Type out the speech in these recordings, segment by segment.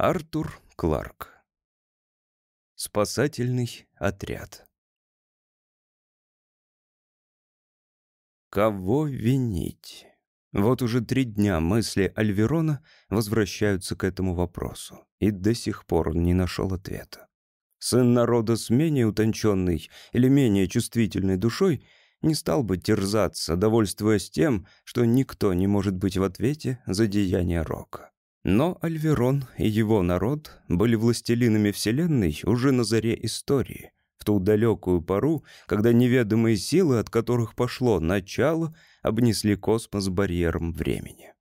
Артур Кларк. Спасательный отряд. Кого винить? Вот уже три дня мысли Альверона возвращаются к этому вопросу, и до сих пор он не нашел ответа. Сын народа с менее утонченной или менее чувствительной душой не стал бы терзаться, довольствуясь тем, что никто не может быть в ответе за деяния Рока. Но Альверон и его народ были властелинами Вселенной уже на заре истории, в ту далекую пору, когда неведомые силы, от которых пошло начало, обнесли космос барьером времени.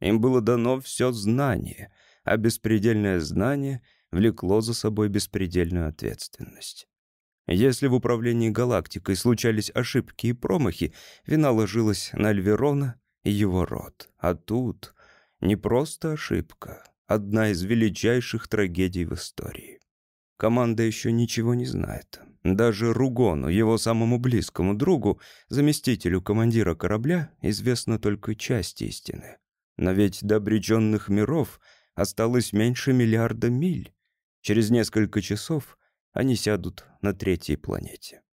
Им было дано все знание, а беспредельное знание влекло за собой беспредельную ответственность. Если в управлении галактикой случались ошибки и промахи, вина ложилась на Альверона и его род. А тут не просто ошибка, одна из величайших трагедий в истории. Команда еще ничего не знает. Даже Ругону, его самому близкому другу, заместителю командира корабля, известна только часть истины. Но ведь до обреченных миров осталось меньше миллиарда миль. Через несколько часов они сядут на третьей планете.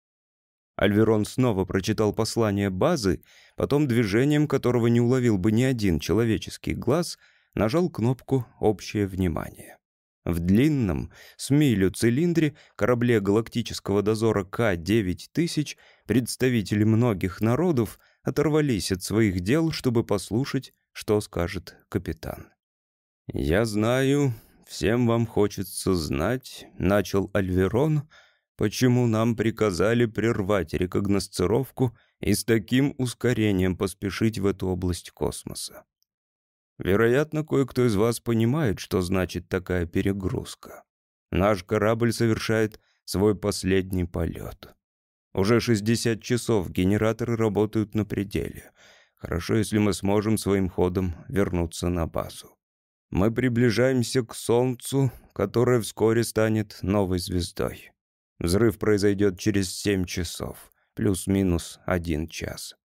Альверон снова прочитал послание базы, потом движением которого не уловил бы ни один человеческий глаз, нажал кнопку «Общее внимание». В длинном, с милю цилиндре корабле галактического дозора К-9000 представители многих народов оторвались от своих дел, чтобы послушать, что скажет капитан. «Я знаю, всем вам хочется знать», — начал Альверон, — почему нам приказали прервать рекогносцировку и с таким ускорением поспешить в эту область космоса. Вероятно, кое-кто из вас понимает, что значит такая перегрузка. Наш корабль совершает свой последний полет. Уже 60 часов генераторы работают на пределе. Хорошо, если мы сможем своим ходом вернуться на базу. Мы приближаемся к Солнцу, которое вскоре станет новой звездой. Взрыв произойдет через 7 часов, плюс-минус 1 час.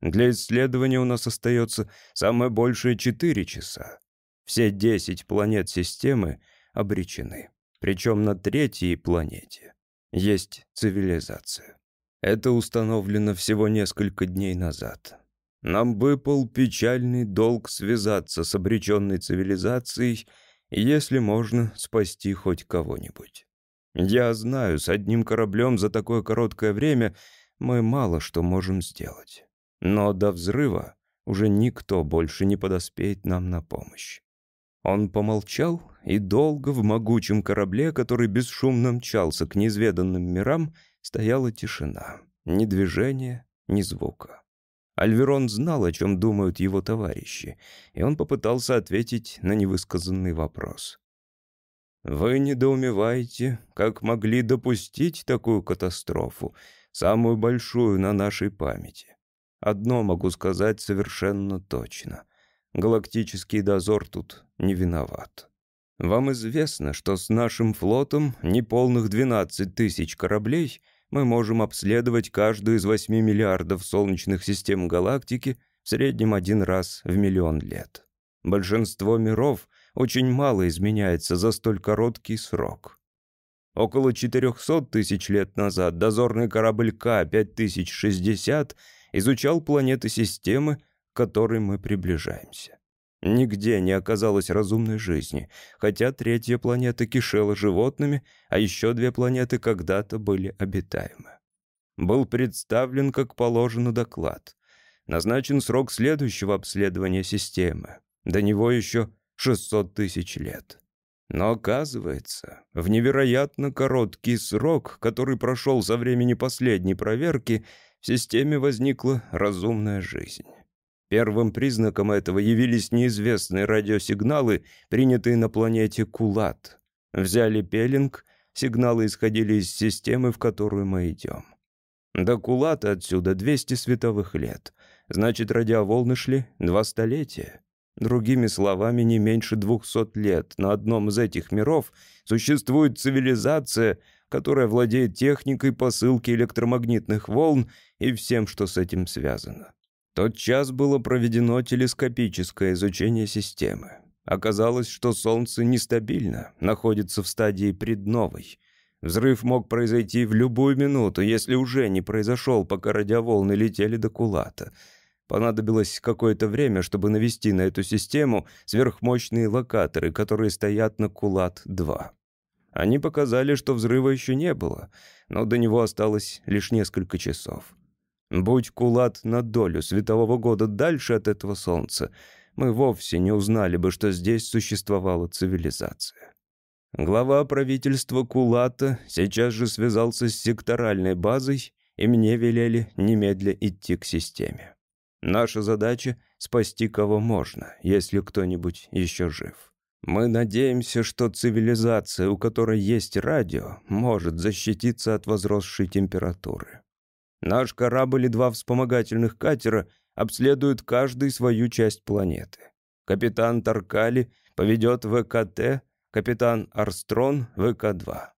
Для исследования у нас остается самое большее 4 часа. Все 10 планет системы обречены. Причем на третьей планете есть цивилизация. Это установлено всего несколько дней назад. Нам выпал печальный долг связаться с обреченной цивилизацией, если можно спасти хоть кого-нибудь. Я знаю, с одним кораблем за такое короткое время мы мало что можем сделать. Но до взрыва уже никто больше не подоспеет нам на помощь. Он помолчал, и долго в могучем корабле, который бесшумно мчался к неизведанным мирам, стояла тишина. Ни движения, ни звука. Альверон знал, о чем думают его товарищи, и он попытался ответить на невысказанный вопрос. Вы недоумеваете, как могли допустить такую катастрофу, самую большую на нашей памяти. Одно могу сказать совершенно точно. Галактический дозор тут не виноват. Вам известно, что с нашим флотом неполных 12 тысяч кораблей мы можем обследовать каждую из 8 миллиардов солнечных систем галактики в среднем один раз в миллион лет. Большинство миров очень мало изменяется за столь короткий срок. Около 400 тысяч лет назад дозорный корабль К-5060 изучал планеты системы, к которой мы приближаемся. Нигде не оказалось разумной жизни, хотя третья планета кишела животными, а еще две планеты когда-то были обитаемы. Был представлен, как положено, доклад. Назначен срок следующего обследования системы. До него еще 600 тысяч лет. Но оказывается, в невероятно короткий срок, который прошел со времени последней проверки, в системе возникла разумная жизнь. Первым признаком этого явились неизвестные радиосигналы, принятые на планете Кулат. Взяли пелинг, сигналы исходили из системы, в которую мы идем. До Кулата отсюда 200 световых лет. Значит, радиоволны шли два столетия. Другими словами, не меньше двухсот лет на одном из этих миров существует цивилизация, которая владеет техникой посылки электромагнитных волн и всем, что с этим связано. Тот час было проведено телескопическое изучение системы. Оказалось, что Солнце нестабильно, находится в стадии предновой. Взрыв мог произойти в любую минуту, если уже не произошел, пока радиоволны летели до Кулата. Понадобилось какое-то время, чтобы навести на эту систему сверхмощные локаторы, которые стоят на Кулат-2. Они показали, что взрыва еще не было, но до него осталось лишь несколько часов. Будь Кулат на долю светового года дальше от этого Солнца, мы вовсе не узнали бы, что здесь существовала цивилизация. Глава правительства Кулата сейчас же связался с секторальной базой, и мне велели немедля идти к системе. Наша задача — спасти кого можно, если кто-нибудь еще жив. Мы надеемся, что цивилизация, у которой есть радио, может защититься от возросшей температуры. Наш корабль и два вспомогательных катера обследуют каждый свою часть планеты. Капитан Таркали поведет ВКТ, капитан Арстрон — ВК-2.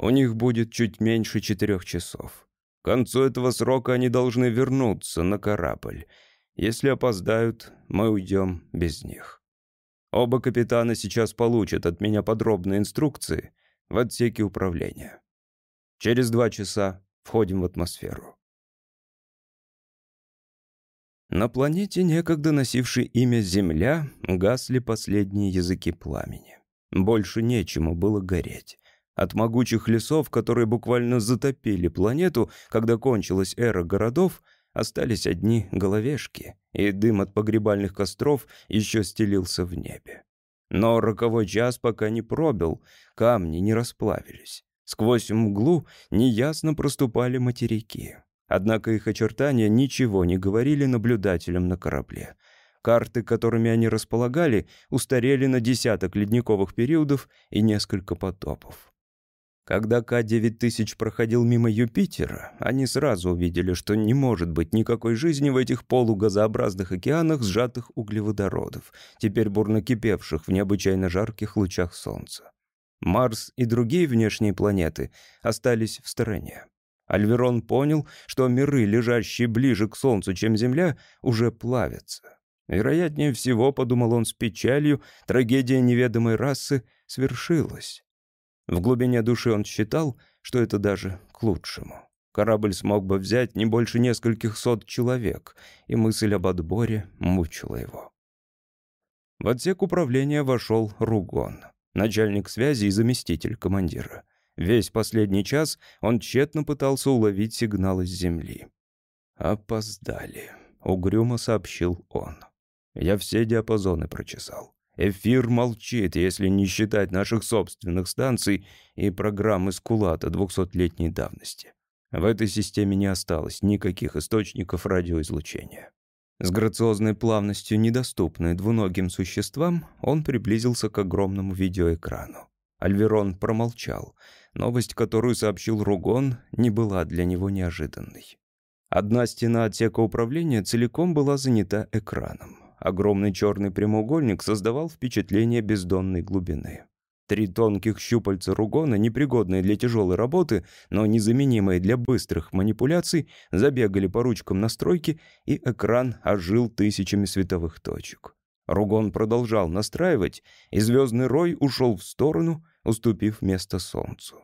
У них будет чуть меньше четырех часов. К концу этого срока они должны вернуться на корабль. Если опоздают, мы уйдем без них. Оба капитана сейчас получат от меня подробные инструкции в отсеке управления. Через два часа входим в атмосферу. На планете, некогда носившей имя Земля, гасли последние языки пламени. Больше нечему было гореть. От могучих лесов, которые буквально затопили планету, когда кончилась эра городов, остались одни головешки, и дым от погребальных костров еще стелился в небе. Но роковой час пока не пробил, камни не расплавились. Сквозь мглу неясно проступали материки. Однако их очертания ничего не говорили наблюдателям на корабле. Карты, которыми они располагали, устарели на десяток ледниковых периодов и несколько потопов. Когда К-9000 проходил мимо Юпитера, они сразу увидели, что не может быть никакой жизни в этих полугазообразных океанах сжатых углеводородов, теперь бурно кипевших в необычайно жарких лучах Солнца. Марс и другие внешние планеты остались в стороне. Альверон понял, что миры, лежащие ближе к Солнцу, чем Земля, уже плавятся. Вероятнее всего, подумал он с печалью, трагедия неведомой расы свершилась. В глубине души он считал, что это даже к лучшему. Корабль смог бы взять не больше нескольких сот человек, и мысль об отборе мучила его. В отсек управления вошел Ругон, начальник связи и заместитель командира — Весь последний час он тщетно пытался уловить сигналы с земли. «Опоздали», — угрюмо сообщил он. «Я все диапазоны прочесал. Эфир молчит, если не считать наших собственных станций и программы Скулата двухсотлетней давности. В этой системе не осталось никаких источников радиоизлучения». С грациозной плавностью, недоступной двуногим существам, он приблизился к огромному видеоэкрану. Альверон промолчал. Новость, которую сообщил Ругон, не была для него неожиданной. Одна стена отсека управления целиком была занята экраном. Огромный черный прямоугольник создавал впечатление бездонной глубины. Три тонких щупальца Ругона, непригодные для тяжелой работы, но незаменимые для быстрых манипуляций, забегали по ручкам настройки, и экран ожил тысячами световых точек. Ругон продолжал настраивать, и звездный рой ушел в сторону, уступив место Солнцу.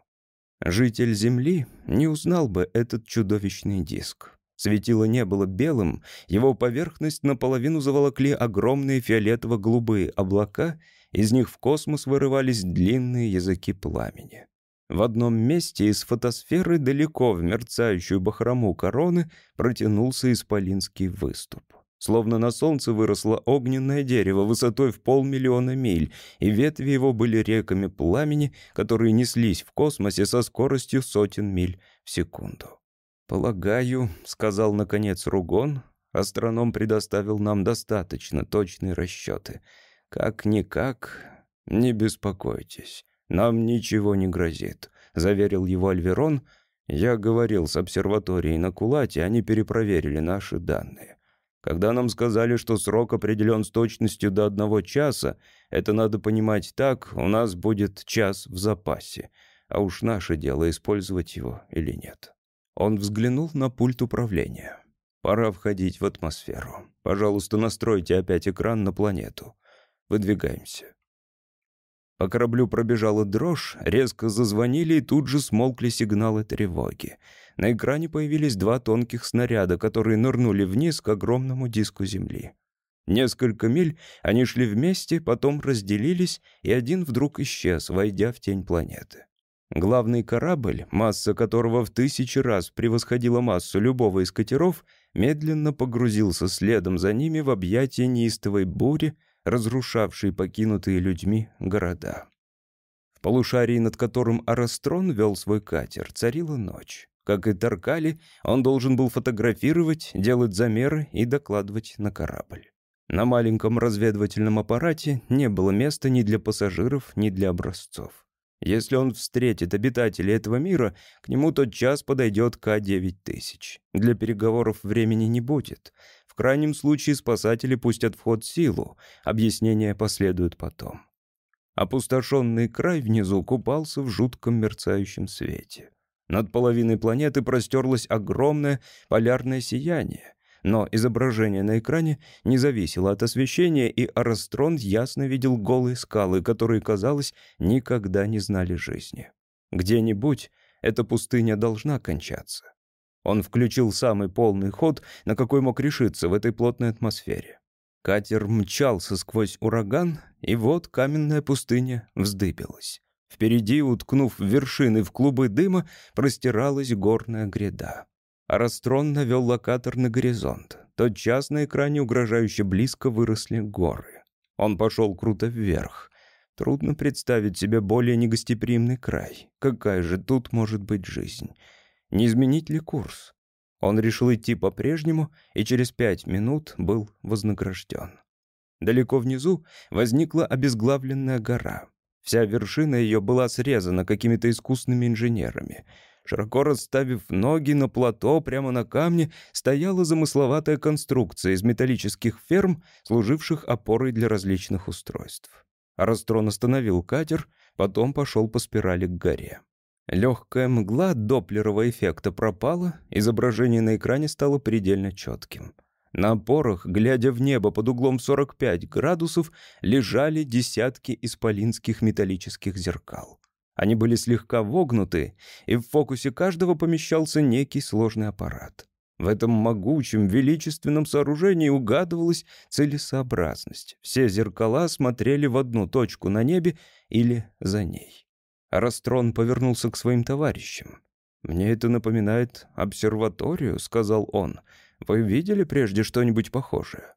Житель Земли не узнал бы этот чудовищный диск. Светило не было белым, его поверхность наполовину заволокли огромные фиолетово-голубые облака, из них в космос вырывались длинные языки пламени. В одном месте из фотосферы далеко в мерцающую бахрому короны протянулся исполинский выступ. Словно на солнце выросло огненное дерево высотой в полмиллиона миль, и ветви его были реками пламени, которые неслись в космосе со скоростью сотен миль в секунду. «Полагаю», — сказал наконец Ругон, — «астроном предоставил нам достаточно точные расчеты. Как-никак, не беспокойтесь, нам ничего не грозит», — заверил его Альверон. «Я говорил с обсерваторией на Кулате, они перепроверили наши данные». Когда нам сказали, что срок определен с точностью до одного часа, это надо понимать так, у нас будет час в запасе, а уж наше дело, использовать его или нет. Он взглянул на пульт управления. Пора входить в атмосферу. Пожалуйста, настройте опять экран на планету. Выдвигаемся. По кораблю пробежала дрожь, резко зазвонили и тут же смолкли сигналы тревоги. На экране появились два тонких снаряда, которые нырнули вниз к огромному диску Земли. Несколько миль они шли вместе, потом разделились, и один вдруг исчез, войдя в тень планеты. Главный корабль, масса которого в тысячи раз превосходила массу любого из катеров, медленно погрузился следом за ними в объятия неистовой бури, разрушавшей покинутые людьми города. В полушарии, над которым Арастрон вел свой катер, царила ночь. Как и Таркали, он должен был фотографировать, делать замеры и докладывать на корабль. На маленьком разведывательном аппарате не было места ни для пассажиров, ни для образцов. Если он встретит обитателей этого мира, к нему тот час подойдет К-9000. Для переговоров времени не будет. В крайнем случае спасатели пустят в ход силу. Объяснения последуют потом. Опустошенный край внизу купался в жутком мерцающем свете. Над половиной планеты простерлось огромное полярное сияние. Но изображение на экране не зависело от освещения, и Арастрон ясно видел голые скалы, которые, казалось, никогда не знали жизни. Где-нибудь эта пустыня должна кончаться. Он включил самый полный ход, на какой мог решиться в этой плотной атмосфере. Катер мчался сквозь ураган, и вот каменная пустыня вздыбилась. Впереди, уткнув вершины в клубы дыма, простиралась горная гряда. Арастрон навел локатор на горизонт. Тотчас на экране угрожающе близко выросли горы. Он пошел круто вверх. Трудно представить себе более негостеприимный край. Какая же тут может быть жизнь? Не изменить ли курс? Он решил идти по-прежнему и через пять минут был вознагражден. Далеко внизу возникла обезглавленная гора. Вся вершина ее была срезана какими-то искусными инженерами — Широко расставив ноги на плато прямо на камне, стояла замысловатая конструкция из металлических ферм, служивших опорой для различных устройств. Растрон остановил катер, потом пошел по спирали к горе. Легкая мгла доплерового эффекта пропала, изображение на экране стало предельно четким. На опорах, глядя в небо под углом 45 градусов, лежали десятки исполинских металлических зеркал. Они были слегка вогнуты, и в фокусе каждого помещался некий сложный аппарат. В этом могучем, величественном сооружении угадывалась целесообразность. Все зеркала смотрели в одну точку на небе или за ней. Растрон повернулся к своим товарищам. «Мне это напоминает обсерваторию», — сказал он. «Вы видели прежде что-нибудь похожее?»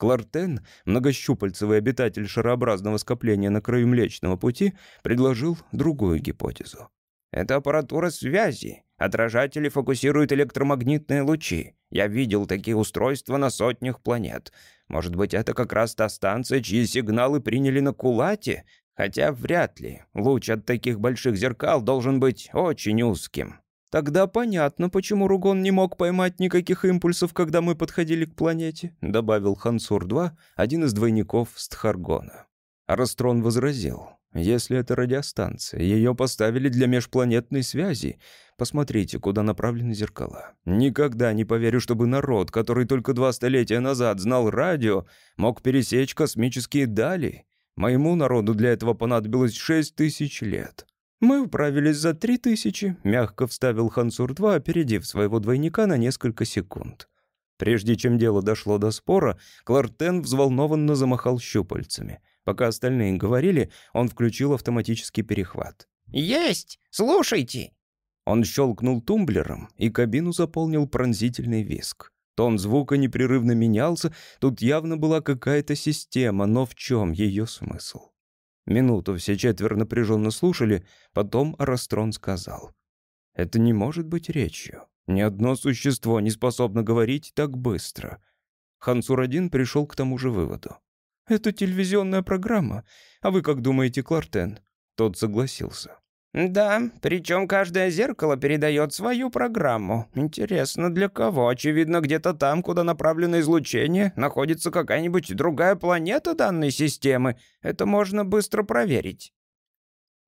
Клартен, многощупальцевый обитатель шарообразного скопления на краю Млечного Пути, предложил другую гипотезу. «Это аппаратура связи. Отражатели фокусируют электромагнитные лучи. Я видел такие устройства на сотнях планет. Может быть, это как раз та станция, чьи сигналы приняли на Кулате? Хотя вряд ли. Луч от таких больших зеркал должен быть очень узким. «Тогда понятно, почему Ругон не мог поймать никаких импульсов, когда мы подходили к планете», добавил Хансур-2, один из двойников Стхаргона. Арастрон возразил. «Если это радиостанция, ее поставили для межпланетной связи. Посмотрите, куда направлены зеркала. Никогда не поверю, чтобы народ, который только два столетия назад знал радио, мог пересечь космические дали. Моему народу для этого понадобилось шесть тысяч лет». «Мы управились за три тысячи», — мягко вставил Хансур-2, опередив своего двойника на несколько секунд. Прежде чем дело дошло до спора, Клартен взволнованно замахал щупальцами. Пока остальные говорили, он включил автоматический перехват. «Есть! Слушайте!» Он щелкнул тумблером, и кабину заполнил пронзительный виск. Тон звука непрерывно менялся, тут явно была какая-то система, но в чем ее смысл? Минуту все четверо напряженно слушали, потом Арастрон сказал. «Это не может быть речью. Ни одно существо не способно говорить так быстро». Хансур-1 пришел к тому же выводу. «Это телевизионная программа. А вы как думаете, Клартен?» Тот согласился. «Да, причем каждое зеркало передает свою программу. Интересно, для кого? Очевидно, где-то там, куда направлено излучение, находится какая-нибудь другая планета данной системы. Это можно быстро проверить».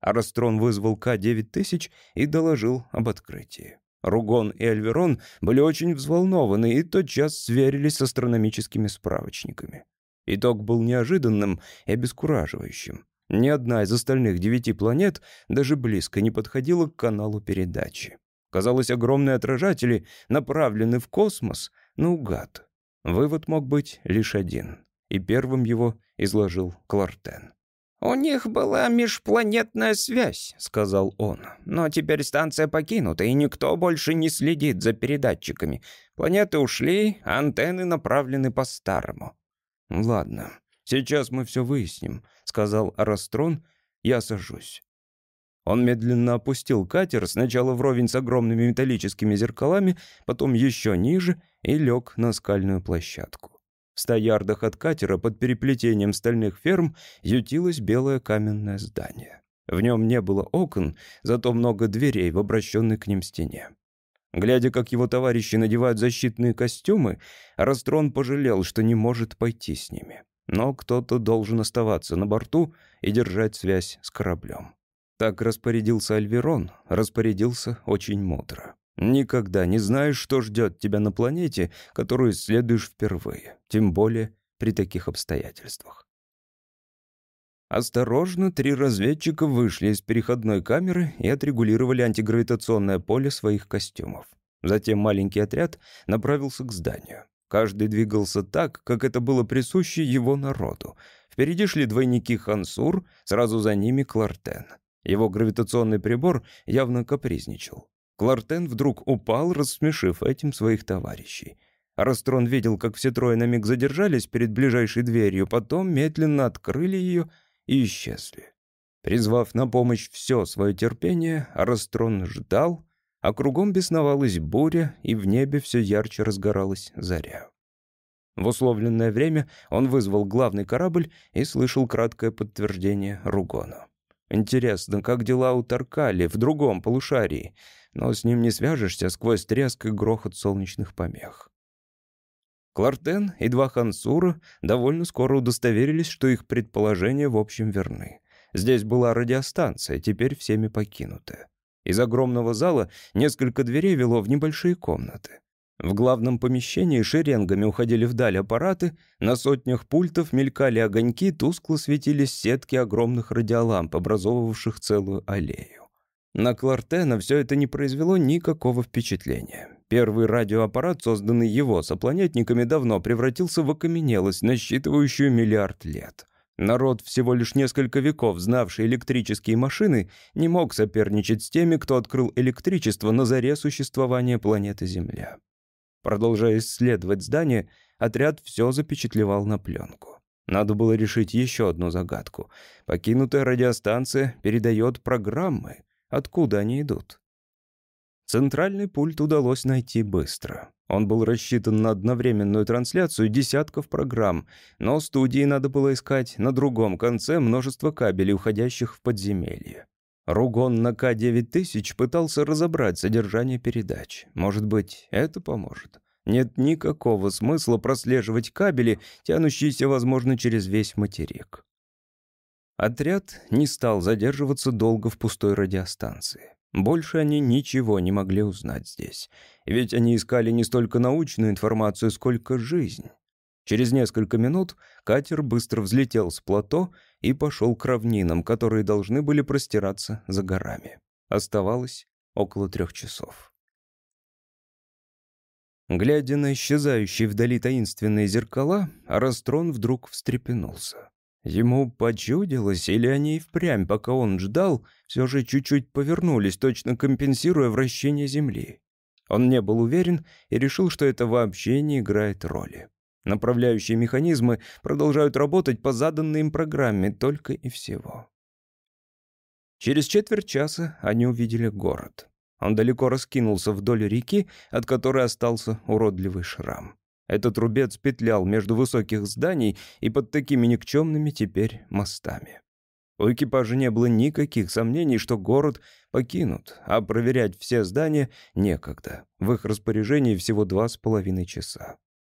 Арастрон вызвал К-9000 и доложил об открытии. Ругон и Альверон были очень взволнованы и тотчас сверились с астрономическими справочниками. Итог был неожиданным и обескураживающим. Ни одна из остальных девяти планет даже близко не подходила к каналу передачи. Казалось, огромные отражатели направлены в космос наугад. Вывод мог быть лишь один, и первым его изложил Клартен. «У них была межпланетная связь», — сказал он. «Но теперь станция покинута, и никто больше не следит за передатчиками. Планеты ушли, антенны направлены по-старому». «Ладно, сейчас мы все выясним», — сказал Арастрон. «Я сажусь». Он медленно опустил катер, сначала вровень с огромными металлическими зеркалами, потом еще ниже и лег на скальную площадку. В ста ярдах от катера под переплетением стальных ферм ютилось белое каменное здание. В нем не было окон, зато много дверей в обращенной к ним стене. Глядя, как его товарищи надевают защитные костюмы, Растрон пожалел, что не может пойти с ними. Но кто-то должен оставаться на борту и держать связь с кораблем. Так распорядился Альверон, распорядился очень мудро. Никогда не знаешь, что ждет тебя на планете, которую исследуешь впервые, тем более при таких обстоятельствах. Осторожно, три разведчика вышли из переходной камеры и отрегулировали антигравитационное поле своих костюмов. Затем маленький отряд направился к зданию. Каждый двигался так, как это было присуще его народу. Впереди шли двойники Хансур, сразу за ними Клартен. Его гравитационный прибор явно капризничал. Клартен вдруг упал, рассмешив этим своих товарищей. Растрон видел, как все трое на миг задержались перед ближайшей дверью, потом медленно открыли ее и исчезли. Призвав на помощь все свое терпение, Растрон ждал, а кругом бесновалась буря, и в небе все ярче разгоралась заря. В условленное время он вызвал главный корабль и слышал краткое подтверждение Ругона. Интересно, как дела у Таркали в другом полушарии? Но с ним не свяжешься сквозь треск и грохот солнечных помех. Клартен и два Хансура довольно скоро удостоверились, что их предположения в общем верны. Здесь была радиостанция, теперь всеми покинутая. Из огромного зала несколько дверей вело в небольшие комнаты. В главном помещении шеренгами уходили вдаль аппараты, на сотнях пультов мелькали огоньки, тускло светились сетки огромных радиоламп, образовывавших целую аллею. На Клартена все это не произвело никакого впечатления. Первый радиоаппарат, созданный его сопланетниками, давно превратился в окаменелость, насчитывающую миллиард лет. Народ, всего лишь несколько веков знавший электрические машины, не мог соперничать с теми, кто открыл электричество на заре существования планеты Земля. Продолжая исследовать здание, отряд все запечатлевал на пленку. Надо было решить еще одну загадку. Покинутая радиостанция передает программы. Откуда они идут? Центральный пульт удалось найти быстро. Он был рассчитан на одновременную трансляцию десятков программ, но студии надо было искать на другом конце множество кабелей, уходящих в подземелье. Ругон на К-9000 пытался разобрать содержание передач. Может быть, это поможет. Нет никакого смысла прослеживать кабели, тянущиеся, возможно, через весь материк. Отряд не стал задерживаться долго в пустой радиостанции. Больше они ничего не могли узнать здесь. Ведь они искали не столько научную информацию, сколько жизнь. Через несколько минут катер быстро взлетел с плато и пошел к равнинам, которые должны были простираться за горами. Оставалось около трех часов. Глядя на исчезающие вдали таинственные зеркала, Арастрон вдруг встрепенулся. Ему почудилось, или они и впрямь, пока он ждал, все же чуть-чуть повернулись, точно компенсируя вращение Земли. Он не был уверен и решил, что это вообще не играет роли. Направляющие механизмы продолжают работать по заданной им программе только и всего. Через четверть часа они увидели город. Он далеко раскинулся вдоль реки, от которой остался уродливый шрам. Этот рубец петлял между высоких зданий и под такими никчемными теперь мостами. У экипажа не было никаких сомнений, что город покинут, а проверять все здания некогда. В их распоряжении всего два с половиной часа.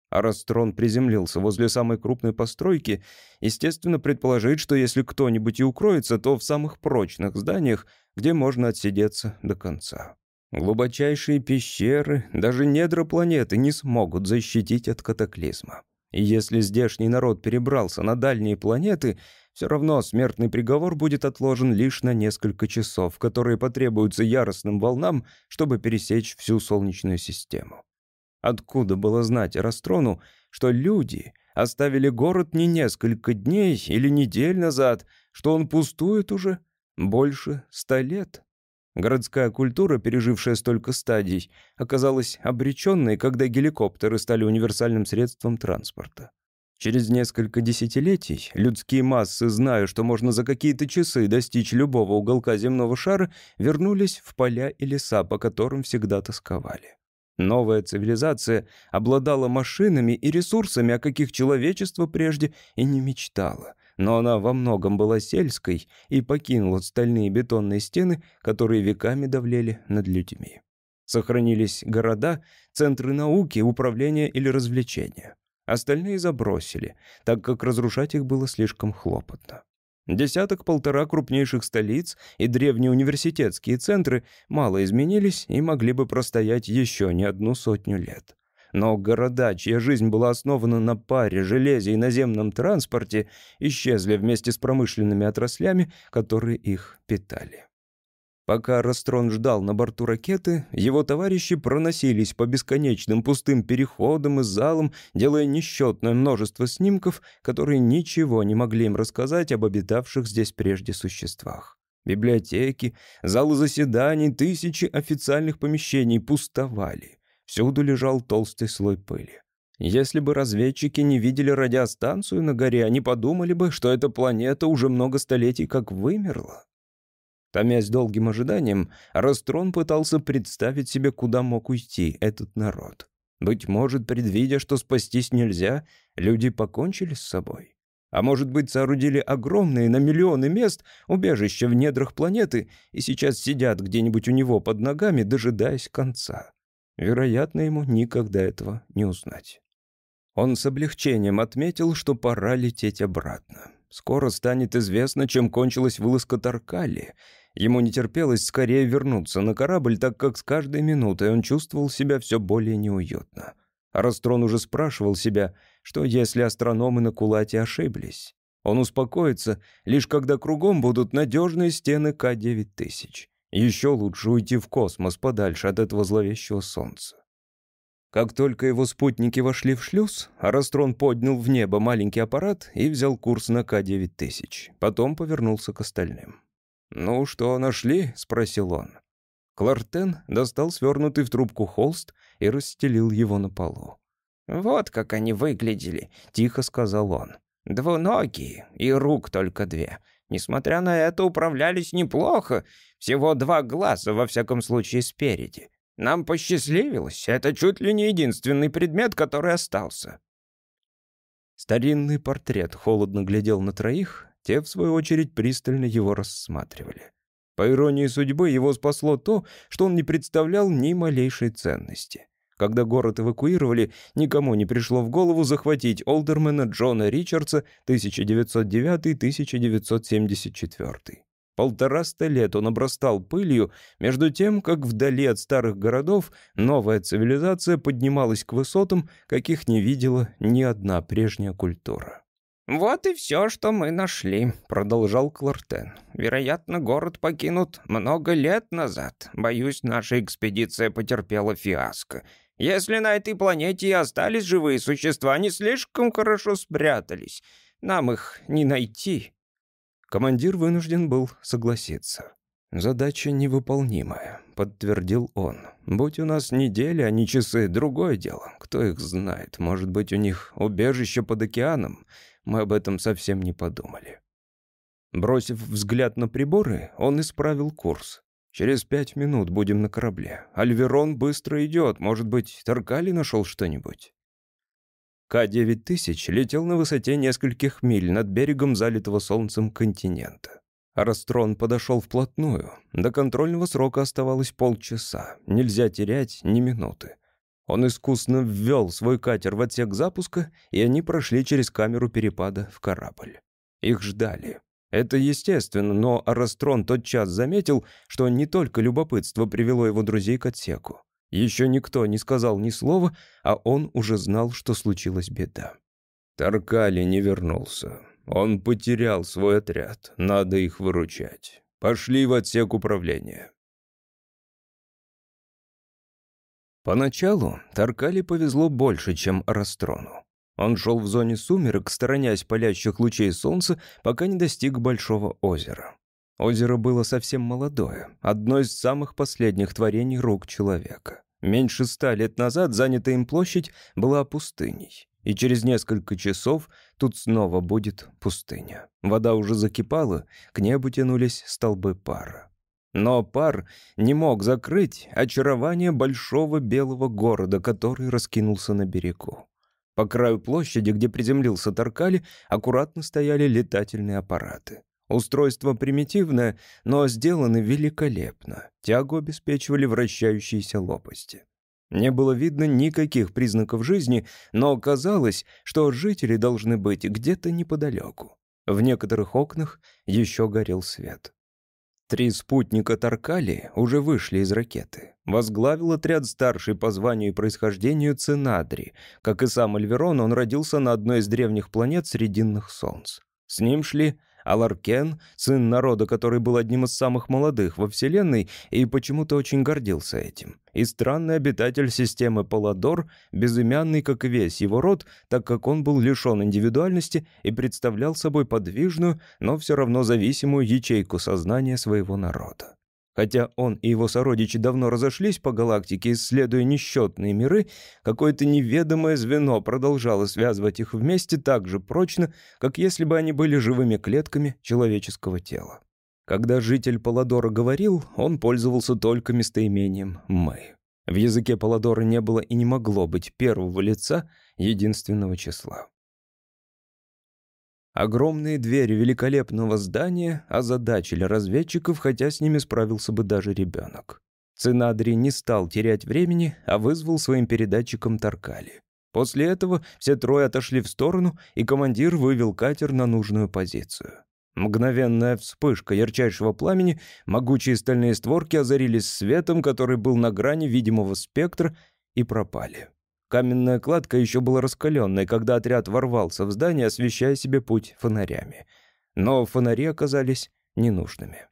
А раз трон приземлился возле самой крупной постройки, естественно, предположить, что если кто-нибудь и укроется, то в самых прочных зданиях, где можно отсидеться до конца. Глубочайшие пещеры, даже недра планеты не смогут защитить от катаклизма. И если здешний народ перебрался на дальние планеты, все равно смертный приговор будет отложен лишь на несколько часов, которые потребуются яростным волнам, чтобы пересечь всю Солнечную систему. Откуда было знать Растрону, что люди оставили город не несколько дней или недель назад, что он пустует уже больше ста лет? Городская культура, пережившая столько стадий, оказалась обреченной, когда геликоптеры стали универсальным средством транспорта. Через несколько десятилетий людские массы, зная, что можно за какие-то часы достичь любого уголка земного шара, вернулись в поля и леса, по которым всегда тосковали. Новая цивилизация обладала машинами и ресурсами, о каких человечество прежде и не мечтало — но она во многом была сельской и покинула стальные бетонные стены, которые веками давлели над людьми. Сохранились города, центры науки, управления или развлечения. Остальные забросили, так как разрушать их было слишком хлопотно. Десяток-полтора крупнейших столиц и древние университетские центры мало изменились и могли бы простоять еще не одну сотню лет. Но города, чья жизнь была основана на паре, железе и наземном транспорте, исчезли вместе с промышленными отраслями, которые их питали. Пока Растрон ждал на борту ракеты, его товарищи проносились по бесконечным пустым переходам и залам, делая несчетное множество снимков, которые ничего не могли им рассказать об обитавших здесь прежде существах. Библиотеки, залы заседаний, тысячи официальных помещений пустовали. Всюду лежал толстый слой пыли. Если бы разведчики не видели радиостанцию на горе, они подумали бы, что эта планета уже много столетий как вымерла. Томясь долгим ожиданием, Растрон пытался представить себе, куда мог уйти этот народ. Быть может, предвидя, что спастись нельзя, люди покончили с собой. А может быть, соорудили огромные на миллионы мест убежища в недрах планеты и сейчас сидят где-нибудь у него под ногами, дожидаясь конца. Вероятно, ему никогда этого не узнать. Он с облегчением отметил, что пора лететь обратно. Скоро станет известно, чем кончилась вылазка Таркали. Ему не терпелось скорее вернуться на корабль, так как с каждой минутой он чувствовал себя все более неуютно. Растрон уже спрашивал себя, что если астрономы на Кулате ошиблись. Он успокоится, лишь когда кругом будут надежные стены К-9000. Еще лучше уйти в космос подальше от этого зловещего солнца. Как только его спутники вошли в шлюз, Арастрон поднял в небо маленький аппарат и взял курс на К-9000. Потом повернулся к остальным. «Ну что, нашли?» — спросил он. Клартен достал свернутый в трубку холст и расстелил его на полу. «Вот как они выглядели», — тихо сказал он. «Двуногие, и рук только две. Несмотря на это, управлялись неплохо. Всего два глаза, во всяком случае, спереди. Нам посчастливилось. Это чуть ли не единственный предмет, который остался. Старинный портрет холодно глядел на троих, те, в свою очередь, пристально его рассматривали. По иронии судьбы, его спасло то, что он не представлял ни малейшей ценности. Когда город эвакуировали, никому не пришло в голову захватить Олдермена Джона Ричардса 1909-1974. Полтораста лет он обрастал пылью, между тем, как вдали от старых городов новая цивилизация поднималась к высотам, каких не видела ни одна прежняя культура. «Вот и все, что мы нашли», — продолжал Клартен. «Вероятно, город покинут много лет назад. Боюсь, наша экспедиция потерпела фиаско. Если на этой планете и остались живые существа, они слишком хорошо спрятались. Нам их не найти». Командир вынужден был согласиться. «Задача невыполнимая», — подтвердил он. «Будь у нас недели, а не часы, другое дело. Кто их знает? Может быть, у них убежище под океаном? Мы об этом совсем не подумали». Бросив взгляд на приборы, он исправил курс. Через пять минут будем на корабле. Альверон быстро идет. Может быть, Таркали нашел что-нибудь?» К-9000 летел на высоте нескольких миль над берегом залитого солнцем континента. Арастрон подошел вплотную. До контрольного срока оставалось полчаса. Нельзя терять ни минуты. Он искусно ввел свой катер в отсек запуска, и они прошли через камеру перепада в корабль. Их ждали. Это естественно, но Арастрон тотчас заметил, что не только любопытство привело его друзей к отсеку. Еще никто не сказал ни слова, а он уже знал, что случилась беда. Таркали не вернулся. Он потерял свой отряд. Надо их выручать. Пошли в отсек управления. Поначалу Таркали повезло больше, чем Растрону. Он шел в зоне сумерек, сторонясь палящих лучей солнца, пока не достиг большого озера. Озеро было совсем молодое, одно из самых последних творений рук человека. Меньше ста лет назад занятая им площадь была пустыней, и через несколько часов тут снова будет пустыня. Вода уже закипала, к небу тянулись столбы пара. Но пар не мог закрыть очарование большого белого города, который раскинулся на берегу. По краю площади, где приземлился Таркали, аккуратно стояли летательные аппараты. Устройство примитивное, но сделаны великолепно. Тягу обеспечивали вращающиеся лопасти. Не было видно никаких признаков жизни, но казалось, что жители должны быть где-то неподалеку. В некоторых окнах еще горел свет. Три спутника Таркали уже вышли из ракеты. Возглавил отряд старший по званию и происхождению Цинадри. Как и сам Альверон, он родился на одной из древних планет Срединных Солнц. С ним шли Аларкен, сын народа, который был одним из самых молодых во Вселенной и почему-то очень гордился этим. И странный обитатель системы Паладор, безымянный, как и весь его род, так как он был лишен индивидуальности и представлял собой подвижную, но все равно зависимую ячейку сознания своего народа. Хотя он и его сородичи давно разошлись по галактике, исследуя несчетные миры, какое-то неведомое звено продолжало связывать их вместе так же прочно, как если бы они были живыми клетками человеческого тела. Когда житель Паладора говорил, он пользовался только местоимением «мы». В языке Паладора не было и не могло быть первого лица единственного числа. Огромные двери великолепного здания озадачили разведчиков, хотя с ними справился бы даже ребенок. Цинадри не стал терять времени, а вызвал своим передатчиком Таркали. После этого все трое отошли в сторону, и командир вывел катер на нужную позицию. Мгновенная вспышка ярчайшего пламени, могучие стальные створки озарились светом, который был на грани видимого спектра, и пропали. Каменная кладка еще была раскаленной, когда отряд ворвался в здание, освещая себе путь фонарями. Но фонари оказались ненужными.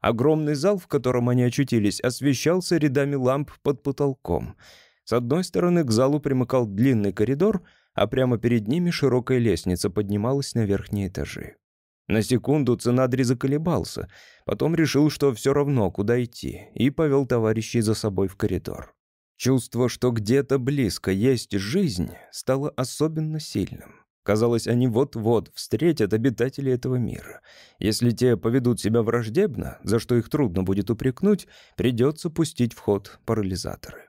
Огромный зал, в котором они очутились, освещался рядами ламп под потолком. С одной стороны к залу примыкал длинный коридор, а прямо перед ними широкая лестница поднималась на верхние этажи. На секунду Ценадри заколебался, потом решил, что все равно, куда идти, и повел товарищей за собой в коридор. Чувство, что где-то близко есть жизнь, стало особенно сильным. Казалось, они вот-вот встретят обитателей этого мира. Если те поведут себя враждебно, за что их трудно будет упрекнуть, придется пустить в ход парализаторы.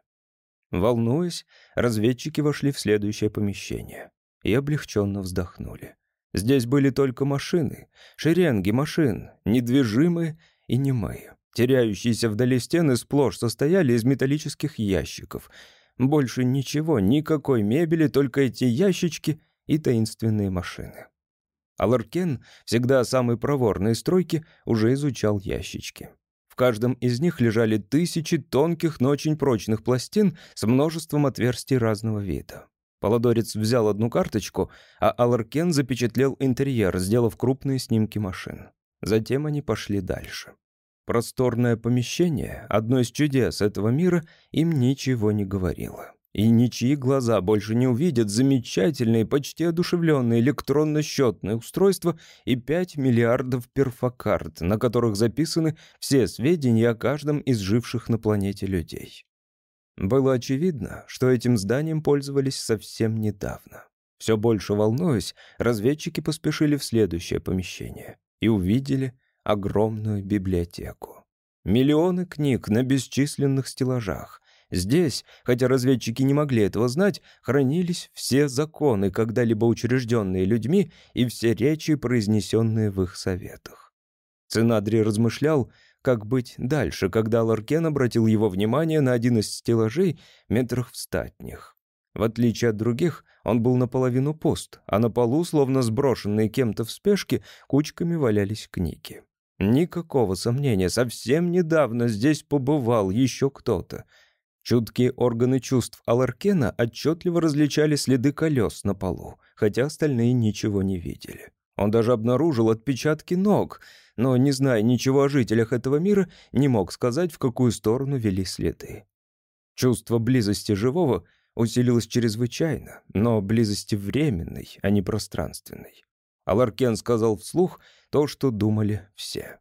Волнуясь, разведчики вошли в следующее помещение и облегченно вздохнули. Здесь были только машины, шеренги машин, недвижимые и немые. Теряющиеся вдали стены сплошь состояли из металлических ящиков. Больше ничего, никакой мебели, только эти ящички и таинственные машины. Аларкен, всегда самый проворный из стройки, уже изучал ящички. В каждом из них лежали тысячи тонких, но очень прочных пластин с множеством отверстий разного вида. Полодорец взял одну карточку, а Аларкен запечатлел интерьер, сделав крупные снимки машин. Затем они пошли дальше. Просторное помещение, одно из чудес этого мира, им ничего не говорило. И ничьи глаза больше не увидят замечательные, почти одушевленные электронно-счетные устройства и 5 миллиардов перфокарт, на которых записаны все сведения о каждом из живших на планете людей. Было очевидно, что этим зданием пользовались совсем недавно. Все больше волнуясь, разведчики поспешили в следующее помещение и увидели — огромную библиотеку. Миллионы книг на бесчисленных стеллажах. Здесь, хотя разведчики не могли этого знать, хранились все законы, когда-либо учрежденные людьми, и все речи, произнесенные в их советах. Цинадри размышлял, как быть дальше, когда Ларкен обратил его внимание на один из стеллажей метрах в статнях. В отличие от других, он был наполовину пуст, а на полу, словно сброшенные кем-то в спешке, кучками валялись книги. Никакого сомнения, совсем недавно здесь побывал еще кто-то. Чуткие органы чувств Аларкена отчетливо различали следы колес на полу, хотя остальные ничего не видели. Он даже обнаружил отпечатки ног, но, не зная ничего о жителях этого мира, не мог сказать, в какую сторону вели следы. Чувство близости живого усилилось чрезвычайно, но близости временной, а не пространственной. Аларкен сказал вслух то, что думали все.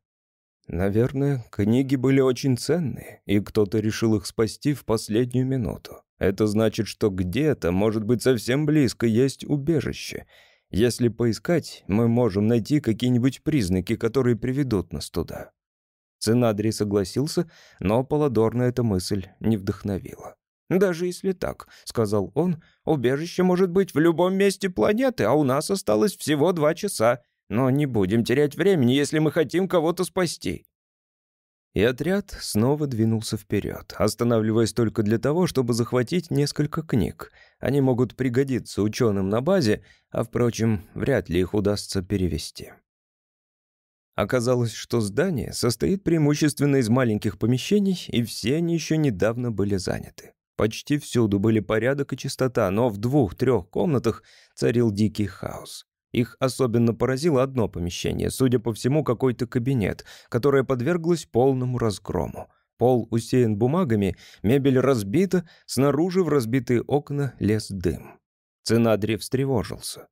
Наверное, книги были очень ценные, и кто-то решил их спасти в последнюю минуту. Это значит, что где-то, может быть, совсем близко есть убежище. Если поискать, мы можем найти какие-нибудь признаки, которые приведут нас туда. Ценадрий согласился, но Паладорна эта мысль не вдохновила. «Даже если так», — сказал он, — «убежище может быть в любом месте планеты, а у нас осталось всего два часа. Но не будем терять времени, если мы хотим кого-то спасти». И отряд снова двинулся вперед, останавливаясь только для того, чтобы захватить несколько книг. Они могут пригодиться ученым на базе, а, впрочем, вряд ли их удастся перевести. Оказалось, что здание состоит преимущественно из маленьких помещений, и все они еще недавно были заняты. Почти всюду были порядок и чистота, но в двух-трех комнатах царил дикий хаос. Их особенно поразило одно помещение, судя по всему, какой-то кабинет, которое подверглось полному разгрому. Пол усеян бумагами, мебель разбита, снаружи в разбитые окна лез дым. Ценадри встревожился.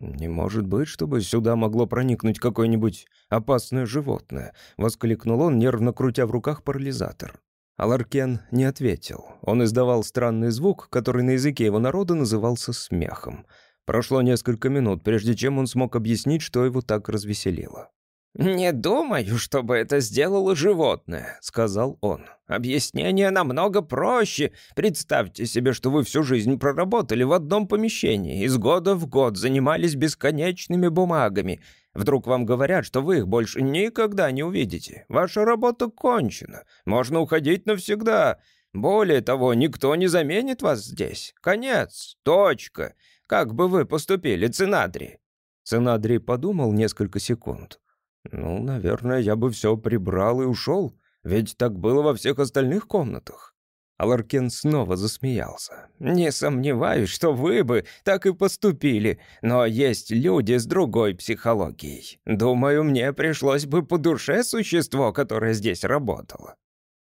«Не может быть, чтобы сюда могло проникнуть какое-нибудь опасное животное», — воскликнул он, нервно крутя в руках парализатор. Аларкен не ответил. Он издавал странный звук, который на языке его народа назывался смехом — Прошло несколько минут, прежде чем он смог объяснить, что его так развеселило. «Не думаю, чтобы это сделало животное», — сказал он. «Объяснение намного проще. Представьте себе, что вы всю жизнь проработали в одном помещении, из года в год занимались бесконечными бумагами. Вдруг вам говорят, что вы их больше никогда не увидите. Ваша работа кончена. Можно уходить навсегда. Более того, никто не заменит вас здесь. Конец. Точка. Как бы вы поступили, Цинадри?» Цинадри подумал несколько секунд. «Ну, наверное, я бы все прибрал и ушел, ведь так было во всех остальных комнатах». Аларкен снова засмеялся. «Не сомневаюсь, что вы бы так и поступили, но есть люди с другой психологией. Думаю, мне пришлось бы по душе существо, которое здесь работало».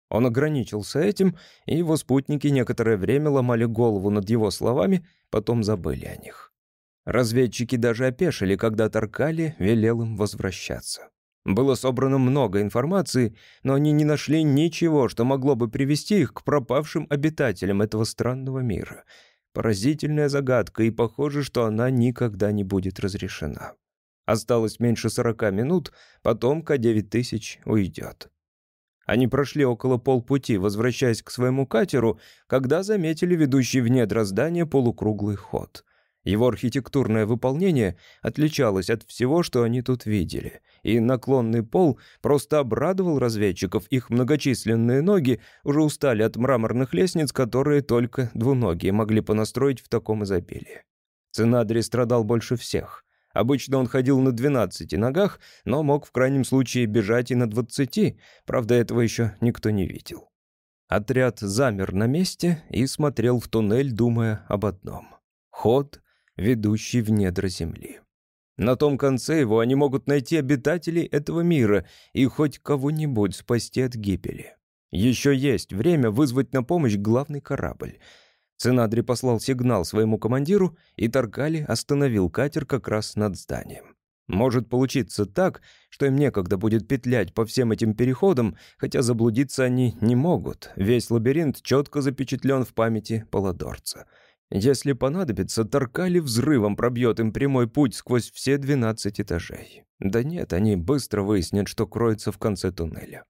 Он ограничился этим, и его спутники некоторое время ломали голову над его словами, потом забыли о них. Разведчики даже опешили, когда Таркали велел им возвращаться. Было собрано много информации, но они не нашли ничего, что могло бы привести их к пропавшим обитателям этого странного мира. Поразительная загадка, и похоже, что она никогда не будет разрешена. Осталось меньше сорока минут, потом К-9000 уйдет. Они прошли около полпути, возвращаясь к своему катеру, когда заметили ведущий в недра здания полукруглый ход. Его архитектурное выполнение отличалось от всего, что они тут видели, и наклонный пол просто обрадовал разведчиков, их многочисленные ноги уже устали от мраморных лестниц, которые только двуногие могли понастроить в таком изобилии. Ценадри страдал больше всех. Обычно он ходил на 12 ногах, но мог в крайнем случае бежать и на 20, правда, этого еще никто не видел. Отряд замер на месте и смотрел в туннель, думая об одном. Ход, ведущий в недра земли. На том конце его они могут найти обитателей этого мира и хоть кого-нибудь спасти от гибели. Еще есть время вызвать на помощь главный корабль — Ценадри послал сигнал своему командиру, и Таркали остановил катер как раз над зданием. Может получиться так, что им некогда будет петлять по всем этим переходам, хотя заблудиться они не могут. Весь лабиринт четко запечатлен в памяти Паладорца. Если понадобится, Таркали взрывом пробьет им прямой путь сквозь все 12 этажей. Да нет, они быстро выяснят, что кроется в конце туннеля.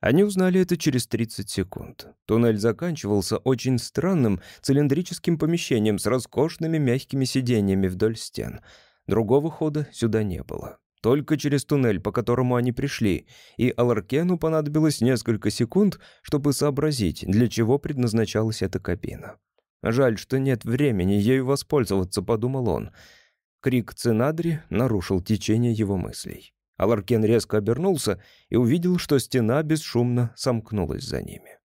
Они узнали это через 30 секунд. Туннель заканчивался очень странным цилиндрическим помещением с роскошными мягкими сиденьями вдоль стен. Другого хода сюда не было. Только через туннель, по которому они пришли, и Аларкену понадобилось несколько секунд, чтобы сообразить, для чего предназначалась эта кабина. «Жаль, что нет времени ею воспользоваться», — подумал он. Крик Цинадри нарушил течение его мыслей. Аларкен резко обернулся и увидел, что стена бесшумно сомкнулась за ними.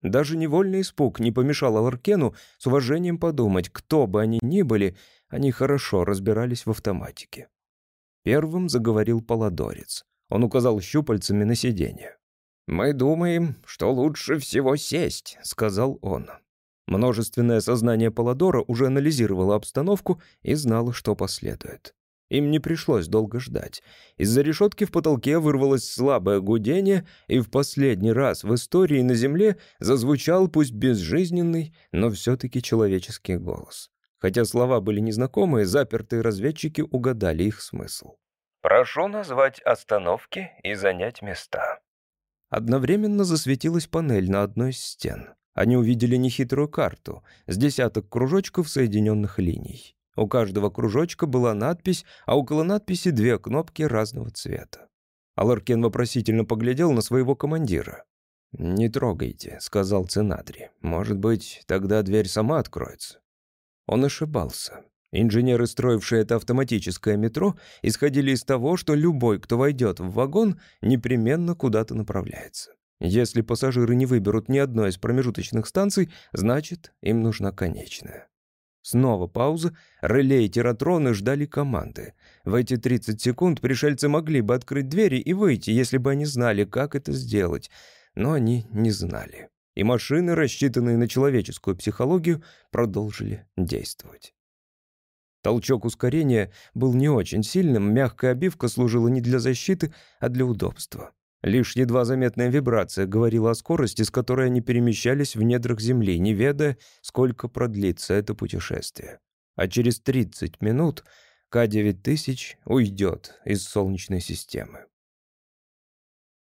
Даже невольный испуг не помешал Аларкену с уважением подумать, кто бы они ни были, они хорошо разбирались в автоматике. Первым заговорил Паладорец. Он указал щупальцами на сиденье. «Мы думаем, что лучше всего сесть», — сказал он. Множественное сознание Паладора уже анализировало обстановку и знало, что последует. Им не пришлось долго ждать. Из-за решетки в потолке вырвалось слабое гудение, и в последний раз в истории на Земле зазвучал пусть безжизненный, но все-таки человеческий голос. Хотя слова были незнакомые, запертые разведчики угадали их смысл. «Прошу назвать остановки и занять места». Одновременно засветилась панель на одной из стен. Они увидели нехитрую карту с десяток кружочков соединенных линий. У каждого кружочка была надпись, а около надписи две кнопки разного цвета. Аларкен вопросительно поглядел на своего командира. «Не трогайте», — сказал Ценадри. «Может быть, тогда дверь сама откроется». Он ошибался. Инженеры, строившие это автоматическое метро, исходили из того, что любой, кто войдет в вагон, непременно куда-то направляется. Если пассажиры не выберут ни одной из промежуточных станций, значит, им нужна конечная. Снова пауза. Реле и тератроны ждали команды. В эти 30 секунд пришельцы могли бы открыть двери и выйти, если бы они знали, как это сделать. Но они не знали. И машины, рассчитанные на человеческую психологию, продолжили действовать. Толчок ускорения был не очень сильным, мягкая обивка служила не для защиты, а для удобства. Лишь едва заметная вибрация говорила о скорости, с которой они перемещались в недрах Земли, не ведая, сколько продлится это путешествие. А через 30 минут К-9000 уйдет из Солнечной системы.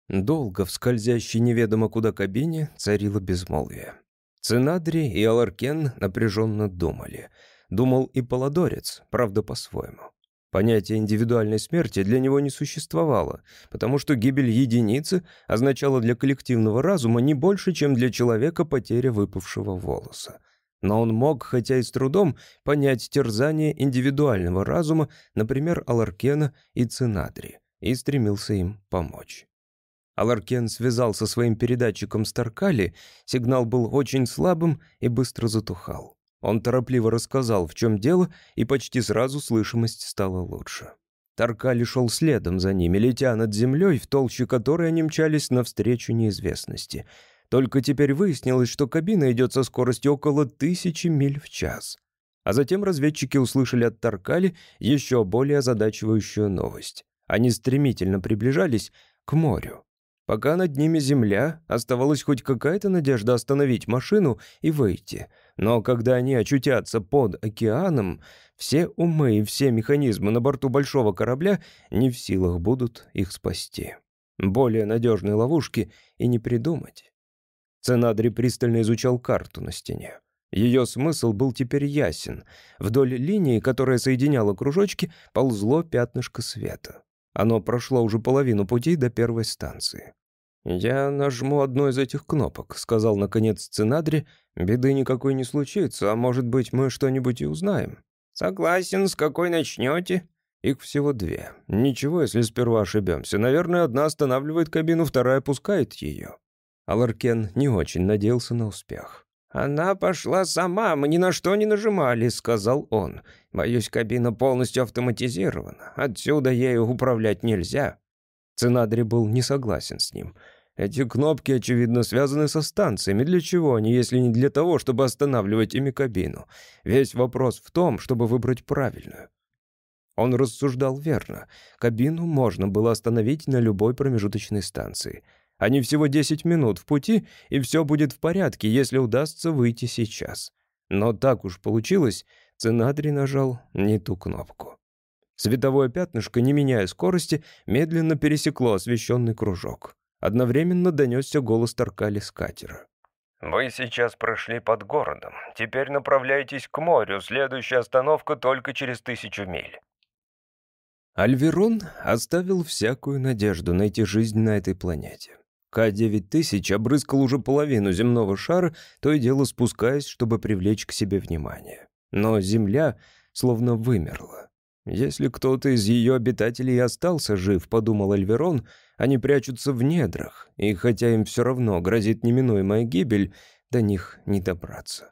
Долго в скользящей неведомо куда кабине царило безмолвие. Цинадри и Аларкен напряженно думали. Думал и Паладорец, правда, по-своему. Понятие индивидуальной смерти для него не существовало, потому что гибель единицы означала для коллективного разума не больше, чем для человека потеря выпавшего волоса. Но он мог, хотя и с трудом, понять терзание индивидуального разума, например, Аларкена и Цинадри, и стремился им помочь. Аларкен связал со своим передатчиком Старкали, сигнал был очень слабым и быстро затухал. Он торопливо рассказал, в чем дело, и почти сразу слышимость стала лучше. Таркали шел следом за ними, летя над землей, в толще которой они мчались навстречу неизвестности. Только теперь выяснилось, что кабина идет со скоростью около тысячи миль в час. А затем разведчики услышали от Таркали еще более озадачивающую новость. Они стремительно приближались к морю. Пока над ними земля, оставалась хоть какая-то надежда остановить машину и выйти — но когда они очутятся под океаном, все умы и все механизмы на борту большого корабля не в силах будут их спасти. Более надежной ловушки и не придумать. Ценадри пристально изучал карту на стене. Ее смысл был теперь ясен. Вдоль линии, которая соединяла кружочки, ползло пятнышко света. Оно прошло уже половину пути до первой станции. «Я нажму одну из этих кнопок», — сказал, наконец, Цинадри. «Беды никакой не случится, а может быть, мы что-нибудь и узнаем». «Согласен, с какой начнете?» Их всего две. Ничего, если сперва ошибемся. Наверное, одна останавливает кабину, вторая пускает ее. Аларкен не очень надеялся на успех. «Она пошла сама, мы ни на что не нажимали», — сказал он. «Боюсь, кабина полностью автоматизирована. Отсюда ею управлять нельзя». Цинадри был не согласен с ним. Эти кнопки, очевидно, связаны со станциями. Для чего они, если не для того, чтобы останавливать ими кабину? Весь вопрос в том, чтобы выбрать правильную. Он рассуждал верно. Кабину можно было остановить на любой промежуточной станции. Они всего 10 минут в пути, и все будет в порядке, если удастся выйти сейчас. Но так уж получилось, Ценадри нажал не ту кнопку. Световое пятнышко, не меняя скорости, медленно пересекло освещенный кружок. Одновременно донесся голос Таркали с катера. «Вы сейчас прошли под городом. Теперь направляйтесь к морю. Следующая остановка только через тысячу миль». Альверон оставил всякую надежду найти жизнь на этой планете. К-9000 обрыскал уже половину земного шара, то и дело спускаясь, чтобы привлечь к себе внимание. Но Земля словно вымерла. Если кто-то из ее обитателей остался жив, подумал Альверон, они прячутся в недрах, и хотя им все равно грозит неминуемая гибель, до них не добраться.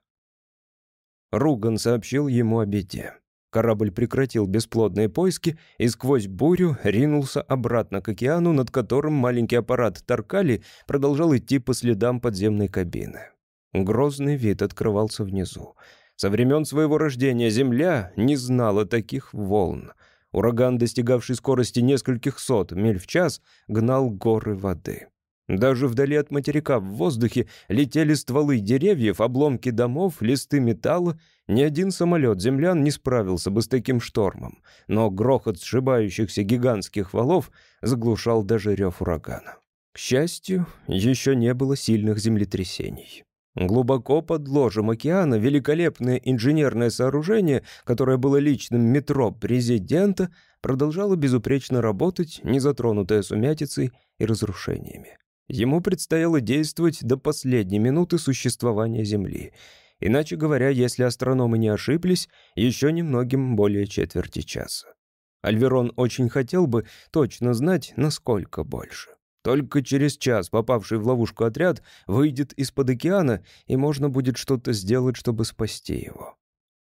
Руган сообщил ему о беде. Корабль прекратил бесплодные поиски и сквозь бурю ринулся обратно к океану, над которым маленький аппарат Таркали продолжал идти по следам подземной кабины. Грозный вид открывался внизу. Со времен своего рождения Земля не знала таких волн. Ураган, достигавший скорости нескольких сот миль в час, гнал горы воды. Даже вдали от материка в воздухе летели стволы деревьев, обломки домов, листы металла. Ни один самолет землян не справился бы с таким штормом, но грохот сшибающихся гигантских валов заглушал даже рев урагана. К счастью, еще не было сильных землетрясений. Глубоко под ложем океана великолепное инженерное сооружение, которое было личным метро президента, продолжало безупречно работать, не затронутое сумятицей и разрушениями. Ему предстояло действовать до последней минуты существования Земли. Иначе говоря, если астрономы не ошиблись, еще немногим более четверти часа. Альверон очень хотел бы точно знать, насколько больше. Только через час попавший в ловушку отряд выйдет из-под океана, и можно будет что-то сделать, чтобы спасти его.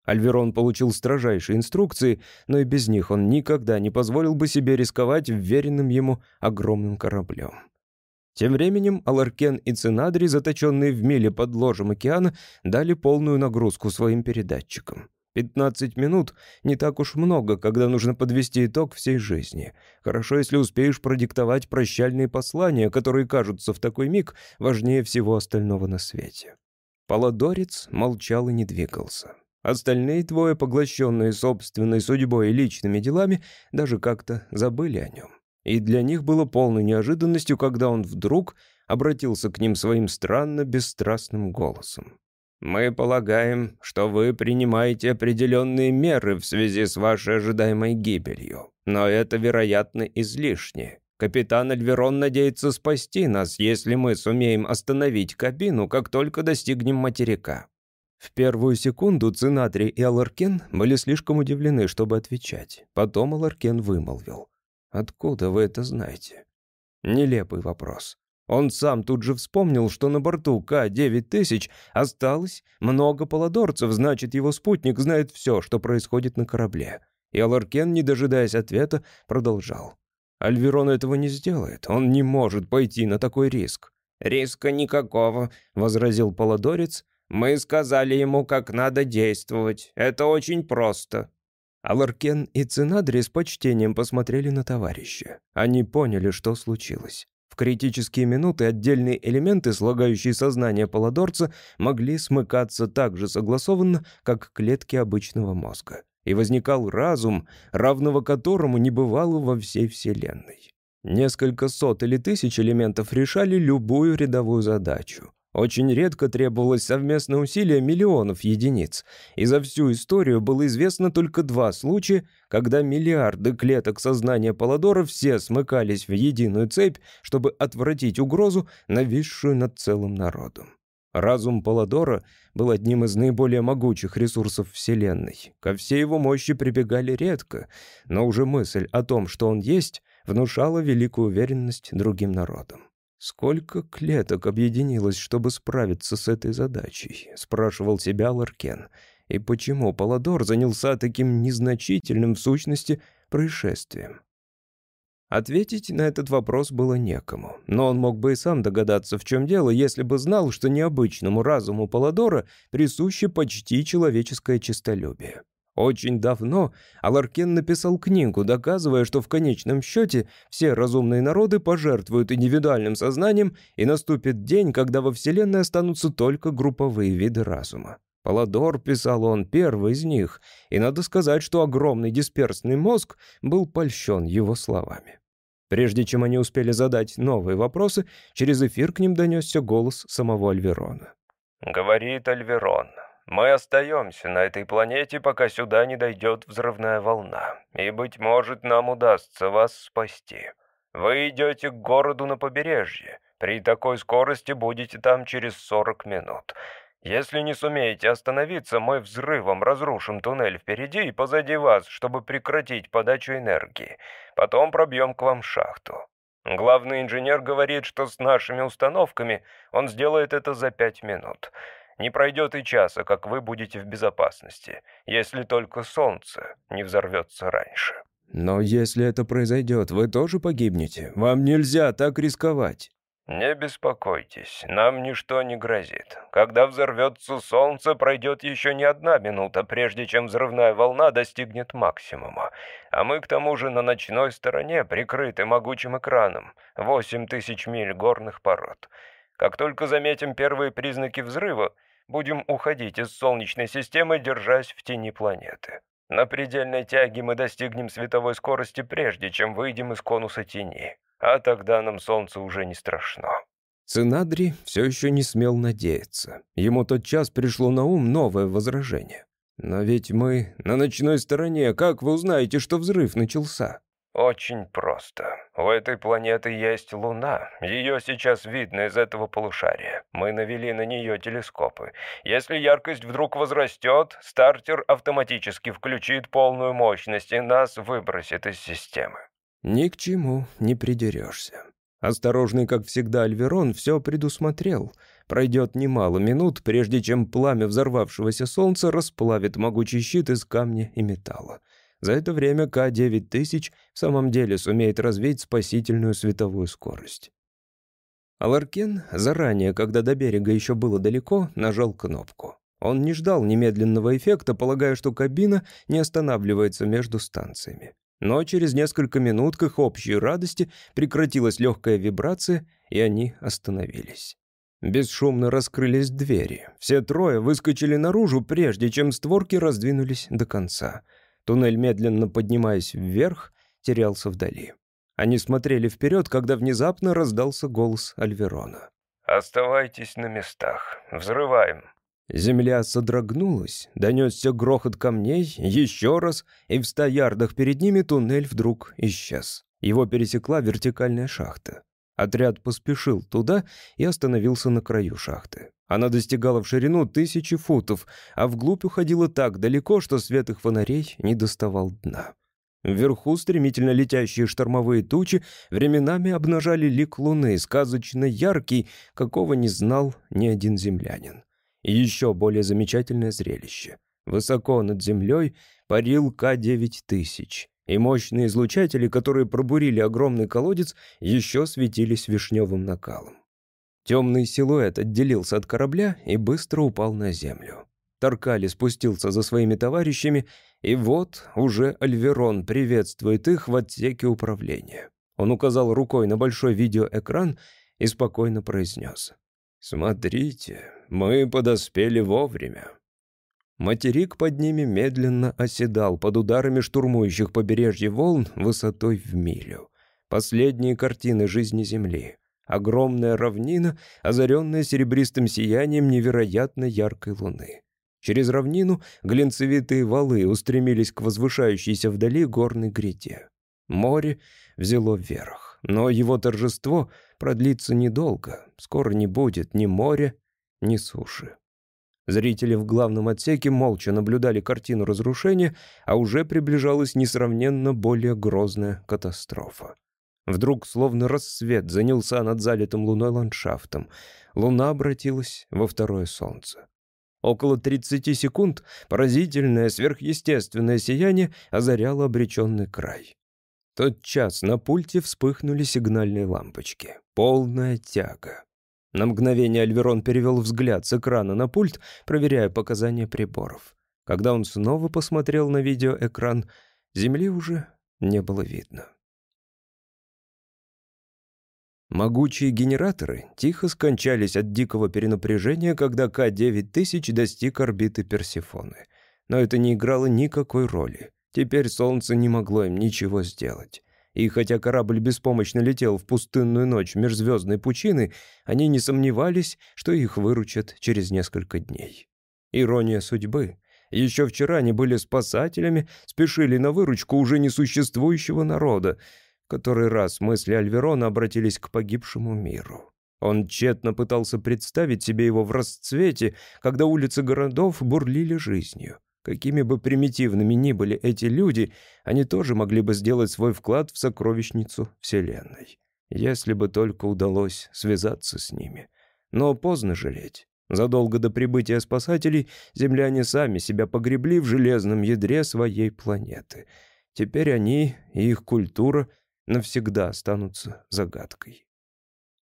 Альверон получил строжайшие инструкции, но и без них он никогда не позволил бы себе рисковать вверенным ему огромным кораблем. Тем временем Аларкен и Цинадри, заточенные в миле под ложем океана, дали полную нагрузку своим передатчикам. 15 минут — не так уж много, когда нужно подвести итог всей жизни. Хорошо, если успеешь продиктовать прощальные послания, которые кажутся в такой миг важнее всего остального на свете. Паладорец молчал и не двигался. Остальные двое, поглощенные собственной судьбой и личными делами, даже как-то забыли о нем. И для них было полной неожиданностью, когда он вдруг обратился к ним своим странно бесстрастным голосом. «Мы полагаем, что вы принимаете определенные меры в связи с вашей ожидаемой гибелью, но это, вероятно, излишне. Капитан Альверон надеется спасти нас, если мы сумеем остановить кабину, как только достигнем материка». В первую секунду Цинатри и Аларкен были слишком удивлены, чтобы отвечать. Потом Аларкен вымолвил. Откуда вы это знаете? Нелепый вопрос. Он сам тут же вспомнил, что на борту К-9000 осталось много полодорцев, значит, его спутник знает все, что происходит на корабле. И Аларкен, не дожидаясь ответа, продолжал. Альверон этого не сделает, он не может пойти на такой риск. «Риска никакого», — возразил полодорец. «Мы сказали ему, как надо действовать. Это очень просто». Аларкен и Цинадри с почтением посмотрели на товарища. Они поняли, что случилось. В критические минуты отдельные элементы, слагающие сознание Паладорца, могли смыкаться так же согласованно, как клетки обычного мозга. И возникал разум, равного которому не бывало во всей Вселенной. Несколько сот или тысяч элементов решали любую рядовую задачу. Очень редко требовалось совместное усилие миллионов единиц, и за всю историю было известно только два случая, когда миллиарды клеток сознания Паладора все смыкались в единую цепь, чтобы отвратить угрозу, нависшую над целым народом. Разум Паладора был одним из наиболее могучих ресурсов Вселенной. Ко всей его мощи прибегали редко, но уже мысль о том, что он есть, внушала великую уверенность другим народам. «Сколько клеток объединилось, чтобы справиться с этой задачей?» — спрашивал себя Ларкен. «И почему Паладор занялся таким незначительным в сущности происшествием?» Ответить на этот вопрос было некому, но он мог бы и сам догадаться, в чем дело, если бы знал, что необычному разуму Паладора присуще почти человеческое честолюбие. Очень давно Аларкен написал книгу, доказывая, что в конечном счете все разумные народы пожертвуют индивидуальным сознанием, и наступит день, когда во Вселенной останутся только групповые виды разума. Паладор, писал он, первый из них, и надо сказать, что огромный дисперсный мозг был польщен его словами. Прежде чем они успели задать новые вопросы, через эфир к ним донесся голос самого Альверона. «Говорит Альверон, мы остаемся на этой планете, пока сюда не дойдет взрывная волна. И, быть может, нам удастся вас спасти. Вы идете к городу на побережье. При такой скорости будете там через 40 минут. Если не сумеете остановиться, мы взрывом разрушим туннель впереди и позади вас, чтобы прекратить подачу энергии. Потом пробьем к вам шахту. Главный инженер говорит, что с нашими установками он сделает это за пять минут. Не пройдет и часа, как вы будете в безопасности, если только солнце не взорвется раньше. Но если это произойдет, вы тоже погибнете. Вам нельзя так рисковать. «Не беспокойтесь, нам ничто не грозит. Когда взорвется солнце, пройдет еще не одна минута, прежде чем взрывная волна достигнет максимума. А мы к тому же на ночной стороне прикрыты могучим экраном. Восемь тысяч миль горных пород. Как только заметим первые признаки взрыва, будем уходить из Солнечной системы, держась в тени планеты. На предельной тяге мы достигнем световой скорости, прежде чем выйдем из конуса тени а тогда нам солнце уже не страшно». Цинадри все еще не смел надеяться. Ему тот час пришло на ум новое возражение. «Но ведь мы на ночной стороне. Как вы узнаете, что взрыв начался?» «Очень просто. У этой планеты есть Луна. Ее сейчас видно из этого полушария. Мы навели на нее телескопы. Если яркость вдруг возрастет, стартер автоматически включит полную мощность и нас выбросит из системы. Ни к чему не придерешься. Осторожный, как всегда, Альверон все предусмотрел. Пройдет немало минут, прежде чем пламя взорвавшегося солнца расплавит могучий щит из камня и металла. За это время К-9000 в самом деле сумеет развить спасительную световую скорость. Аларкен заранее, когда до берега еще было далеко, нажал кнопку. Он не ждал немедленного эффекта, полагая, что кабина не останавливается между станциями. Но через несколько минут к их общей радости прекратилась легкая вибрация, и они остановились. Бесшумно раскрылись двери. Все трое выскочили наружу, прежде чем створки раздвинулись до конца. Туннель, медленно поднимаясь вверх, терялся вдали. Они смотрели вперед, когда внезапно раздался голос Альверона. «Оставайтесь на местах. Взрываем». Земля содрогнулась, донесся грохот камней, еще раз, и в ста ярдах перед ними туннель вдруг исчез. Его пересекла вертикальная шахта. Отряд поспешил туда и остановился на краю шахты. Она достигала в ширину тысячи футов, а вглубь уходила так далеко, что свет их фонарей не доставал дна. Вверху стремительно летящие штормовые тучи временами обнажали лик луны, сказочно яркий, какого не знал ни один землянин. И еще более замечательное зрелище. Высоко над землей парил К-9000, и мощные излучатели, которые пробурили огромный колодец, еще светились вишневым накалом. Темный силуэт отделился от корабля и быстро упал на землю. Таркали спустился за своими товарищами, и вот уже Альверон приветствует их в отсеке управления. Он указал рукой на большой видеоэкран и спокойно произнес. «Смотрите, мы подоспели вовремя». Материк под ними медленно оседал под ударами штурмующих побережье волн высотой в милю. Последние картины жизни Земли. Огромная равнина, озаренная серебристым сиянием невероятно яркой луны. Через равнину глинцевитые валы устремились к возвышающейся вдали горной гряде. Море взяло вверх, но его торжество продлится недолго. Скоро не будет ни моря, ни суши. Зрители в главном отсеке молча наблюдали картину разрушения, а уже приближалась несравненно более грозная катастрофа. Вдруг, словно рассвет, занялся над залитым луной ландшафтом. Луна обратилась во второе солнце. Около 30 секунд поразительное сверхъестественное сияние озаряло обреченный край. Тот час на пульте вспыхнули сигнальные лампочки. Полная тяга. На мгновение Альверон перевел взгляд с экрана на пульт, проверяя показания приборов. Когда он снова посмотрел на видеоэкран, земли уже не было видно. Могучие генераторы тихо скончались от дикого перенапряжения, когда К-9000 достиг орбиты Персифоны. Но это не играло никакой роли. Теперь Солнце не могло им ничего сделать. И хотя корабль беспомощно летел в пустынную ночь межзвездной пучины, они не сомневались, что их выручат через несколько дней. Ирония судьбы. Еще вчера они были спасателями, спешили на выручку уже несуществующего народа. Который раз мысли Альверона обратились к погибшему миру. Он тщетно пытался представить себе его в расцвете, когда улицы городов бурлили жизнью. Какими бы примитивными ни были эти люди, они тоже могли бы сделать свой вклад в сокровищницу Вселенной. Если бы только удалось связаться с ними. Но поздно жалеть. Задолго до прибытия спасателей земляне сами себя погребли в железном ядре своей планеты. Теперь они и их культура навсегда останутся загадкой.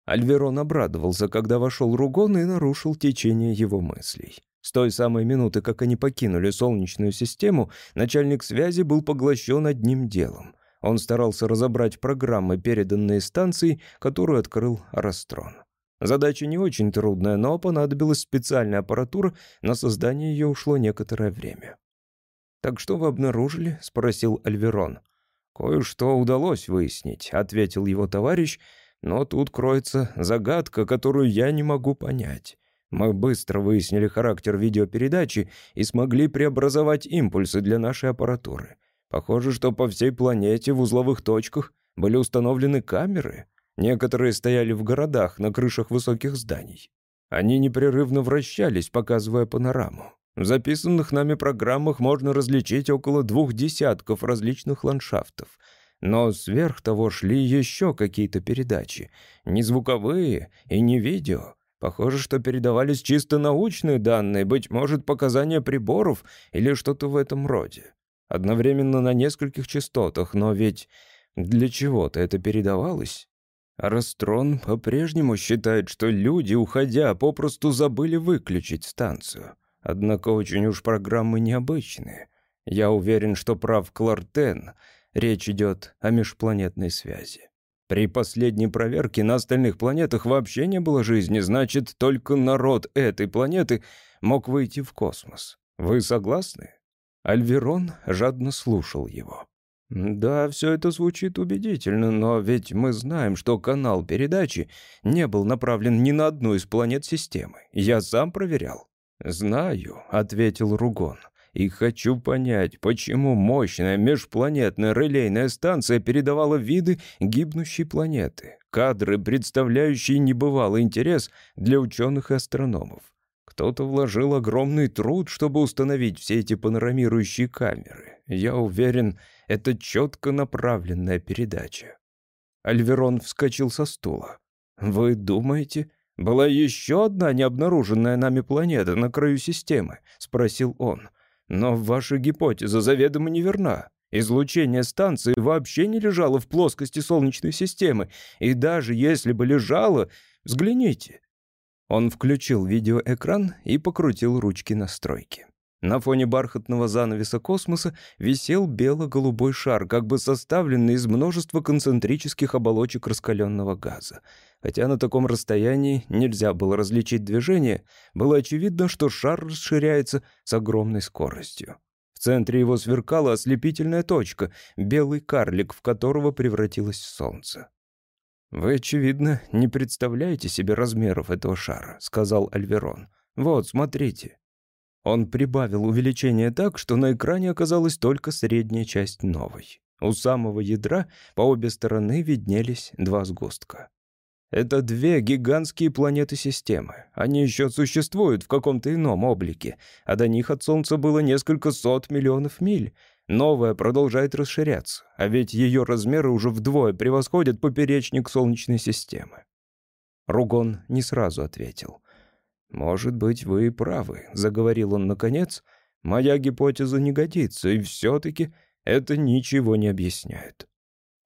Альверон обрадовался, когда вошел Ругон и нарушил течение его мыслей. С той самой минуты, как они покинули Солнечную систему, начальник связи был поглощен одним делом. Он старался разобрать программы, переданные станцией, которую открыл Растрон. Задача не очень трудная, но понадобилась специальная аппаратура, на создание ее ушло некоторое время. «Так что вы обнаружили?» — спросил Альверон. «Кое-что удалось выяснить», — ответил его товарищ, «но тут кроется загадка, которую я не могу понять. Мы быстро выяснили характер видеопередачи и смогли преобразовать импульсы для нашей аппаратуры. Похоже, что по всей планете в узловых точках были установлены камеры. Некоторые стояли в городах, на крышах высоких зданий. Они непрерывно вращались, показывая панораму. В записанных нами программах можно различить около двух десятков различных ландшафтов. Но сверх того шли еще какие-то передачи. Не звуковые и не видео. Похоже, что передавались чисто научные данные, быть может, показания приборов или что-то в этом роде. Одновременно на нескольких частотах, но ведь для чего-то это передавалось. Растрон по-прежнему считает, что люди, уходя, попросту забыли выключить станцию. Однако очень уж программы необычные. Я уверен, что прав Клартен. Речь идет о межпланетной связи. При последней проверке на остальных планетах вообще не было жизни, значит, только народ этой планеты мог выйти в космос. Вы согласны? Альверон жадно слушал его. «Да, все это звучит убедительно, но ведь мы знаем, что канал передачи не был направлен ни на одну из планет системы. Я сам проверял». «Знаю», — ответил Ругон и хочу понять, почему мощная межпланетная релейная станция передавала виды гибнущей планеты, кадры, представляющие небывалый интерес для ученых и астрономов. Кто-то вложил огромный труд, чтобы установить все эти панорамирующие камеры. Я уверен, это четко направленная передача. Альверон вскочил со стула. «Вы думаете, была еще одна необнаруженная нами планета на краю системы?» — спросил он. Но ваша гипотеза заведомо неверна. Излучение станции вообще не лежало в плоскости Солнечной системы, и даже если бы лежало, взгляните. Он включил видеоэкран и покрутил ручки настройки. На фоне бархатного занавеса космоса висел бело-голубой шар, как бы составленный из множества концентрических оболочек раскаленного газа. Хотя на таком расстоянии нельзя было различить движение, было очевидно, что шар расширяется с огромной скоростью. В центре его сверкала ослепительная точка, белый карлик, в которого превратилось солнце. «Вы, очевидно, не представляете себе размеров этого шара», — сказал Альверон. «Вот, смотрите». Он прибавил увеличение так, что на экране оказалась только средняя часть новой. У самого ядра по обе стороны виднелись два сгустка. Это две гигантские планеты системы. Они еще существуют в каком-то ином облике, а до них от Солнца было несколько сот миллионов миль. Новая продолжает расширяться, а ведь ее размеры уже вдвое превосходят поперечник Солнечной системы. Ругон не сразу ответил. «Может быть, вы и правы», — заговорил он наконец. «Моя гипотеза не годится, и все-таки это ничего не объясняет.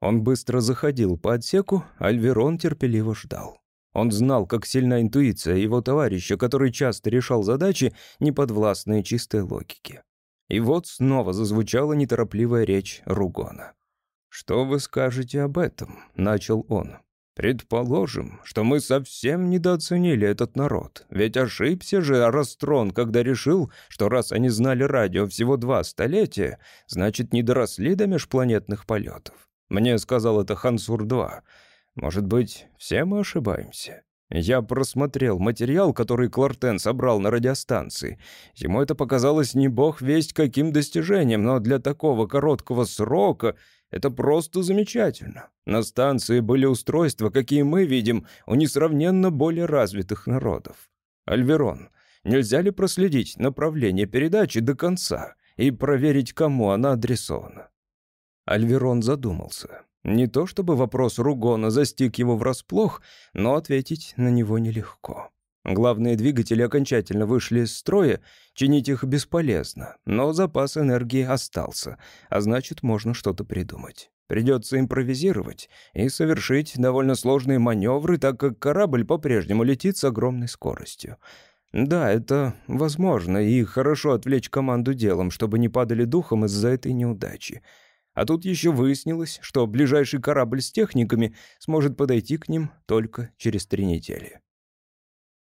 Он быстро заходил по отсеку, Альверон терпеливо ждал. Он знал, как сильна интуиция его товарища, который часто решал задачи, неподвластные чистой логике. И вот снова зазвучала неторопливая речь Ругона. «Что вы скажете об этом?» — начал он. «Предположим, что мы совсем недооценили этот народ. Ведь ошибся же Арастрон, когда решил, что раз они знали радио всего два столетия, значит, не доросли до межпланетных полетов. Мне сказал это Хансур-2. Может быть, все мы ошибаемся? Я просмотрел материал, который Клартен собрал на радиостанции. Ему это показалось не бог весть каким достижением, но для такого короткого срока Это просто замечательно. На станции были устройства, какие мы видим у несравненно более развитых народов. Альверон, нельзя ли проследить направление передачи до конца и проверить, кому она адресована?» Альверон задумался. Не то чтобы вопрос Ругона застиг его врасплох, но ответить на него нелегко. Главные двигатели окончательно вышли из строя, чинить их бесполезно, но запас энергии остался, а значит, можно что-то придумать. Придется импровизировать и совершить довольно сложные маневры, так как корабль по-прежнему летит с огромной скоростью. Да, это возможно, и хорошо отвлечь команду делом, чтобы не падали духом из-за этой неудачи. А тут еще выяснилось, что ближайший корабль с техниками сможет подойти к ним только через три недели.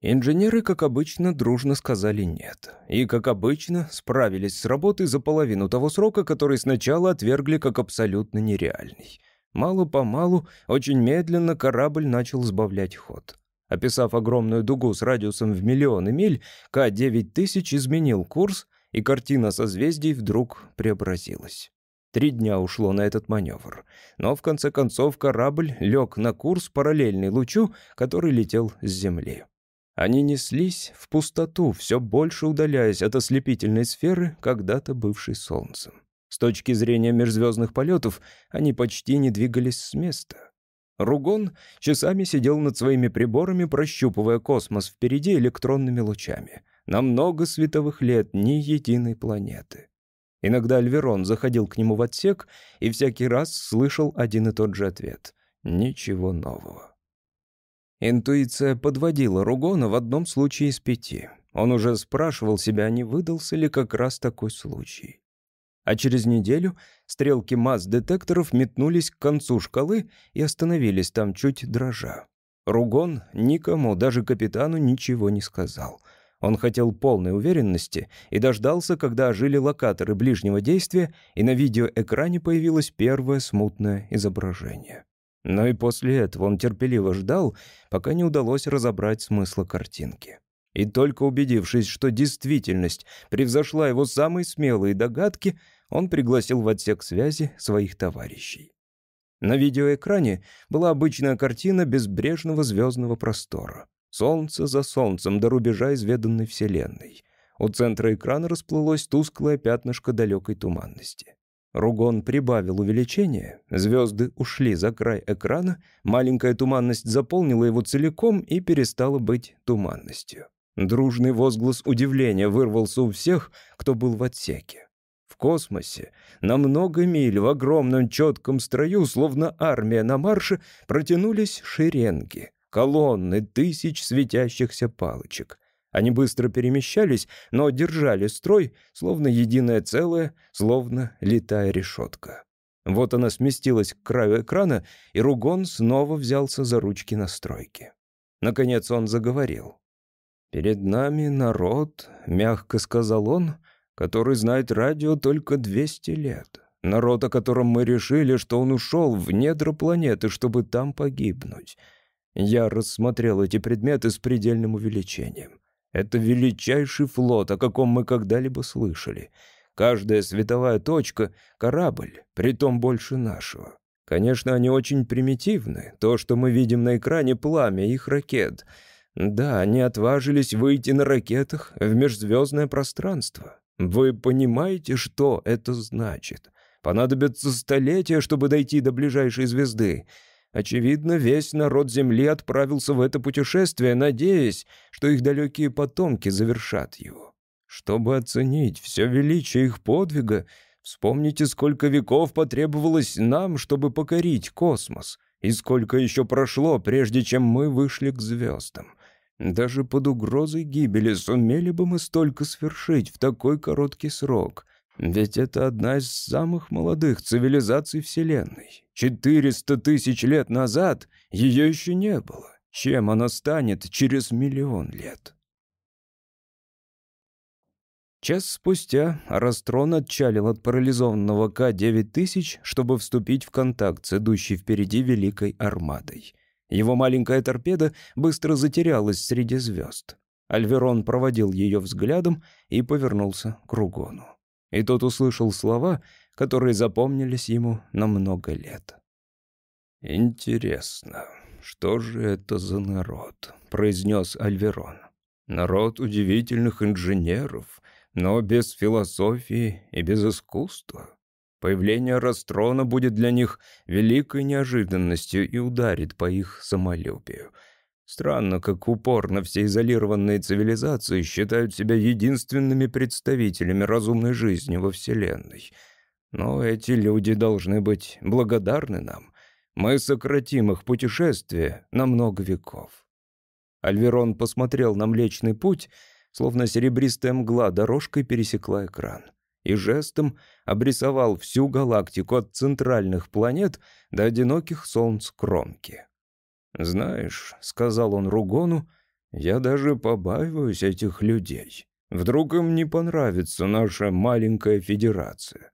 Инженеры, как обычно, дружно сказали «нет». И, как обычно, справились с работой за половину того срока, который сначала отвергли как абсолютно нереальный. Мало-помалу, очень медленно корабль начал сбавлять ход. Описав огромную дугу с радиусом в миллионы миль, К-9000 изменил курс, и картина созвездий вдруг преобразилась. Три дня ушло на этот маневр. Но в конце концов корабль лег на курс, параллельный лучу, который летел с Земли. Они неслись в пустоту, все больше удаляясь от ослепительной сферы, когда-то бывшей Солнцем. С точки зрения межзвездных полетов они почти не двигались с места. Ругон часами сидел над своими приборами, прощупывая космос впереди электронными лучами. На много световых лет ни единой планеты. Иногда Альверон заходил к нему в отсек и всякий раз слышал один и тот же ответ. Ничего нового. Интуиция подводила Ругона в одном случае из пяти. Он уже спрашивал себя, не выдался ли как раз такой случай. А через неделю стрелки масс-детекторов метнулись к концу шкалы и остановились там чуть дрожа. Ругон никому, даже капитану, ничего не сказал. Он хотел полной уверенности и дождался, когда ожили локаторы ближнего действия, и на видеоэкране появилось первое смутное изображение. Но и после этого он терпеливо ждал, пока не удалось разобрать смысла картинки. И только убедившись, что действительность превзошла его самые смелые догадки, он пригласил в отсек связи своих товарищей. На видеоэкране была обычная картина безбрежного звездного простора. Солнце за солнцем до рубежа изведанной Вселенной. У центра экрана расплылось тусклое пятнышко далекой туманности. Ругон прибавил увеличение, звезды ушли за край экрана, маленькая туманность заполнила его целиком и перестала быть туманностью. Дружный возглас удивления вырвался у всех, кто был в отсеке. В космосе, на много миль, в огромном четком строю, словно армия на марше, протянулись шеренги, колонны тысяч светящихся палочек — они быстро перемещались, но держали строй, словно единое целое, словно летая решетка. Вот она сместилась к краю экрана, и Ругон снова взялся за ручки настройки. Наконец он заговорил. «Перед нами народ», — мягко сказал он, — «который знает радио только 200 лет. Народ, о котором мы решили, что он ушел в недра планеты, чтобы там погибнуть. Я рассмотрел эти предметы с предельным увеличением. Это величайший флот, о каком мы когда-либо слышали. Каждая световая точка — корабль, притом больше нашего. Конечно, они очень примитивны. То, что мы видим на экране, пламя их ракет. Да, они отважились выйти на ракетах в межзвездное пространство. Вы понимаете, что это значит? Понадобится столетия, чтобы дойти до ближайшей звезды. Очевидно, весь народ Земли отправился в это путешествие, надеясь, что их далекие потомки завершат его. Чтобы оценить все величие их подвига, вспомните, сколько веков потребовалось нам, чтобы покорить космос, и сколько еще прошло, прежде чем мы вышли к звездам. Даже под угрозой гибели сумели бы мы столько свершить в такой короткий срок. Ведь это одна из самых молодых цивилизаций Вселенной. Четыреста тысяч лет назад ее еще не было. Чем она станет через миллион лет? Час спустя Растрон отчалил от парализованного К-9000, чтобы вступить в контакт с идущей впереди Великой Армадой. Его маленькая торпеда быстро затерялась среди звезд. Альверон проводил ее взглядом и повернулся к Ругону. И тот услышал слова, которые запомнились ему на много лет. «Интересно, что же это за народ?» — произнес Альверон. «Народ удивительных инженеров, но без философии и без искусства. Появление Растрона будет для них великой неожиданностью и ударит по их самолюбию». Странно, как упорно все изолированные цивилизации считают себя единственными представителями разумной жизни во Вселенной. Но эти люди должны быть благодарны нам. Мы сократим их путешествие на много веков. Альверон посмотрел на Млечный Путь, словно серебристая мгла дорожкой пересекла экран, и жестом обрисовал всю галактику от центральных планет до одиноких солнц кромки. «Знаешь», — сказал он Ругону, — «я даже побаиваюсь этих людей. Вдруг им не понравится наша маленькая федерация».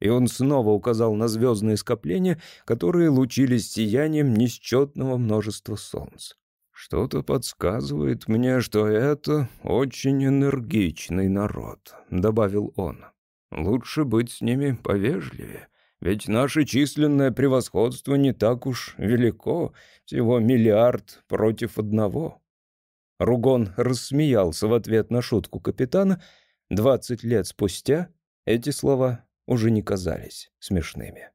И он снова указал на звездные скопления, которые лучились сиянием несчетного множества солнц. «Что-то подсказывает мне, что это очень энергичный народ», — добавил он. «Лучше быть с ними повежливее. Ведь наше численное превосходство не так уж велико, всего миллиард против одного». Ругон рассмеялся в ответ на шутку капитана. Двадцать лет спустя эти слова уже не казались смешными.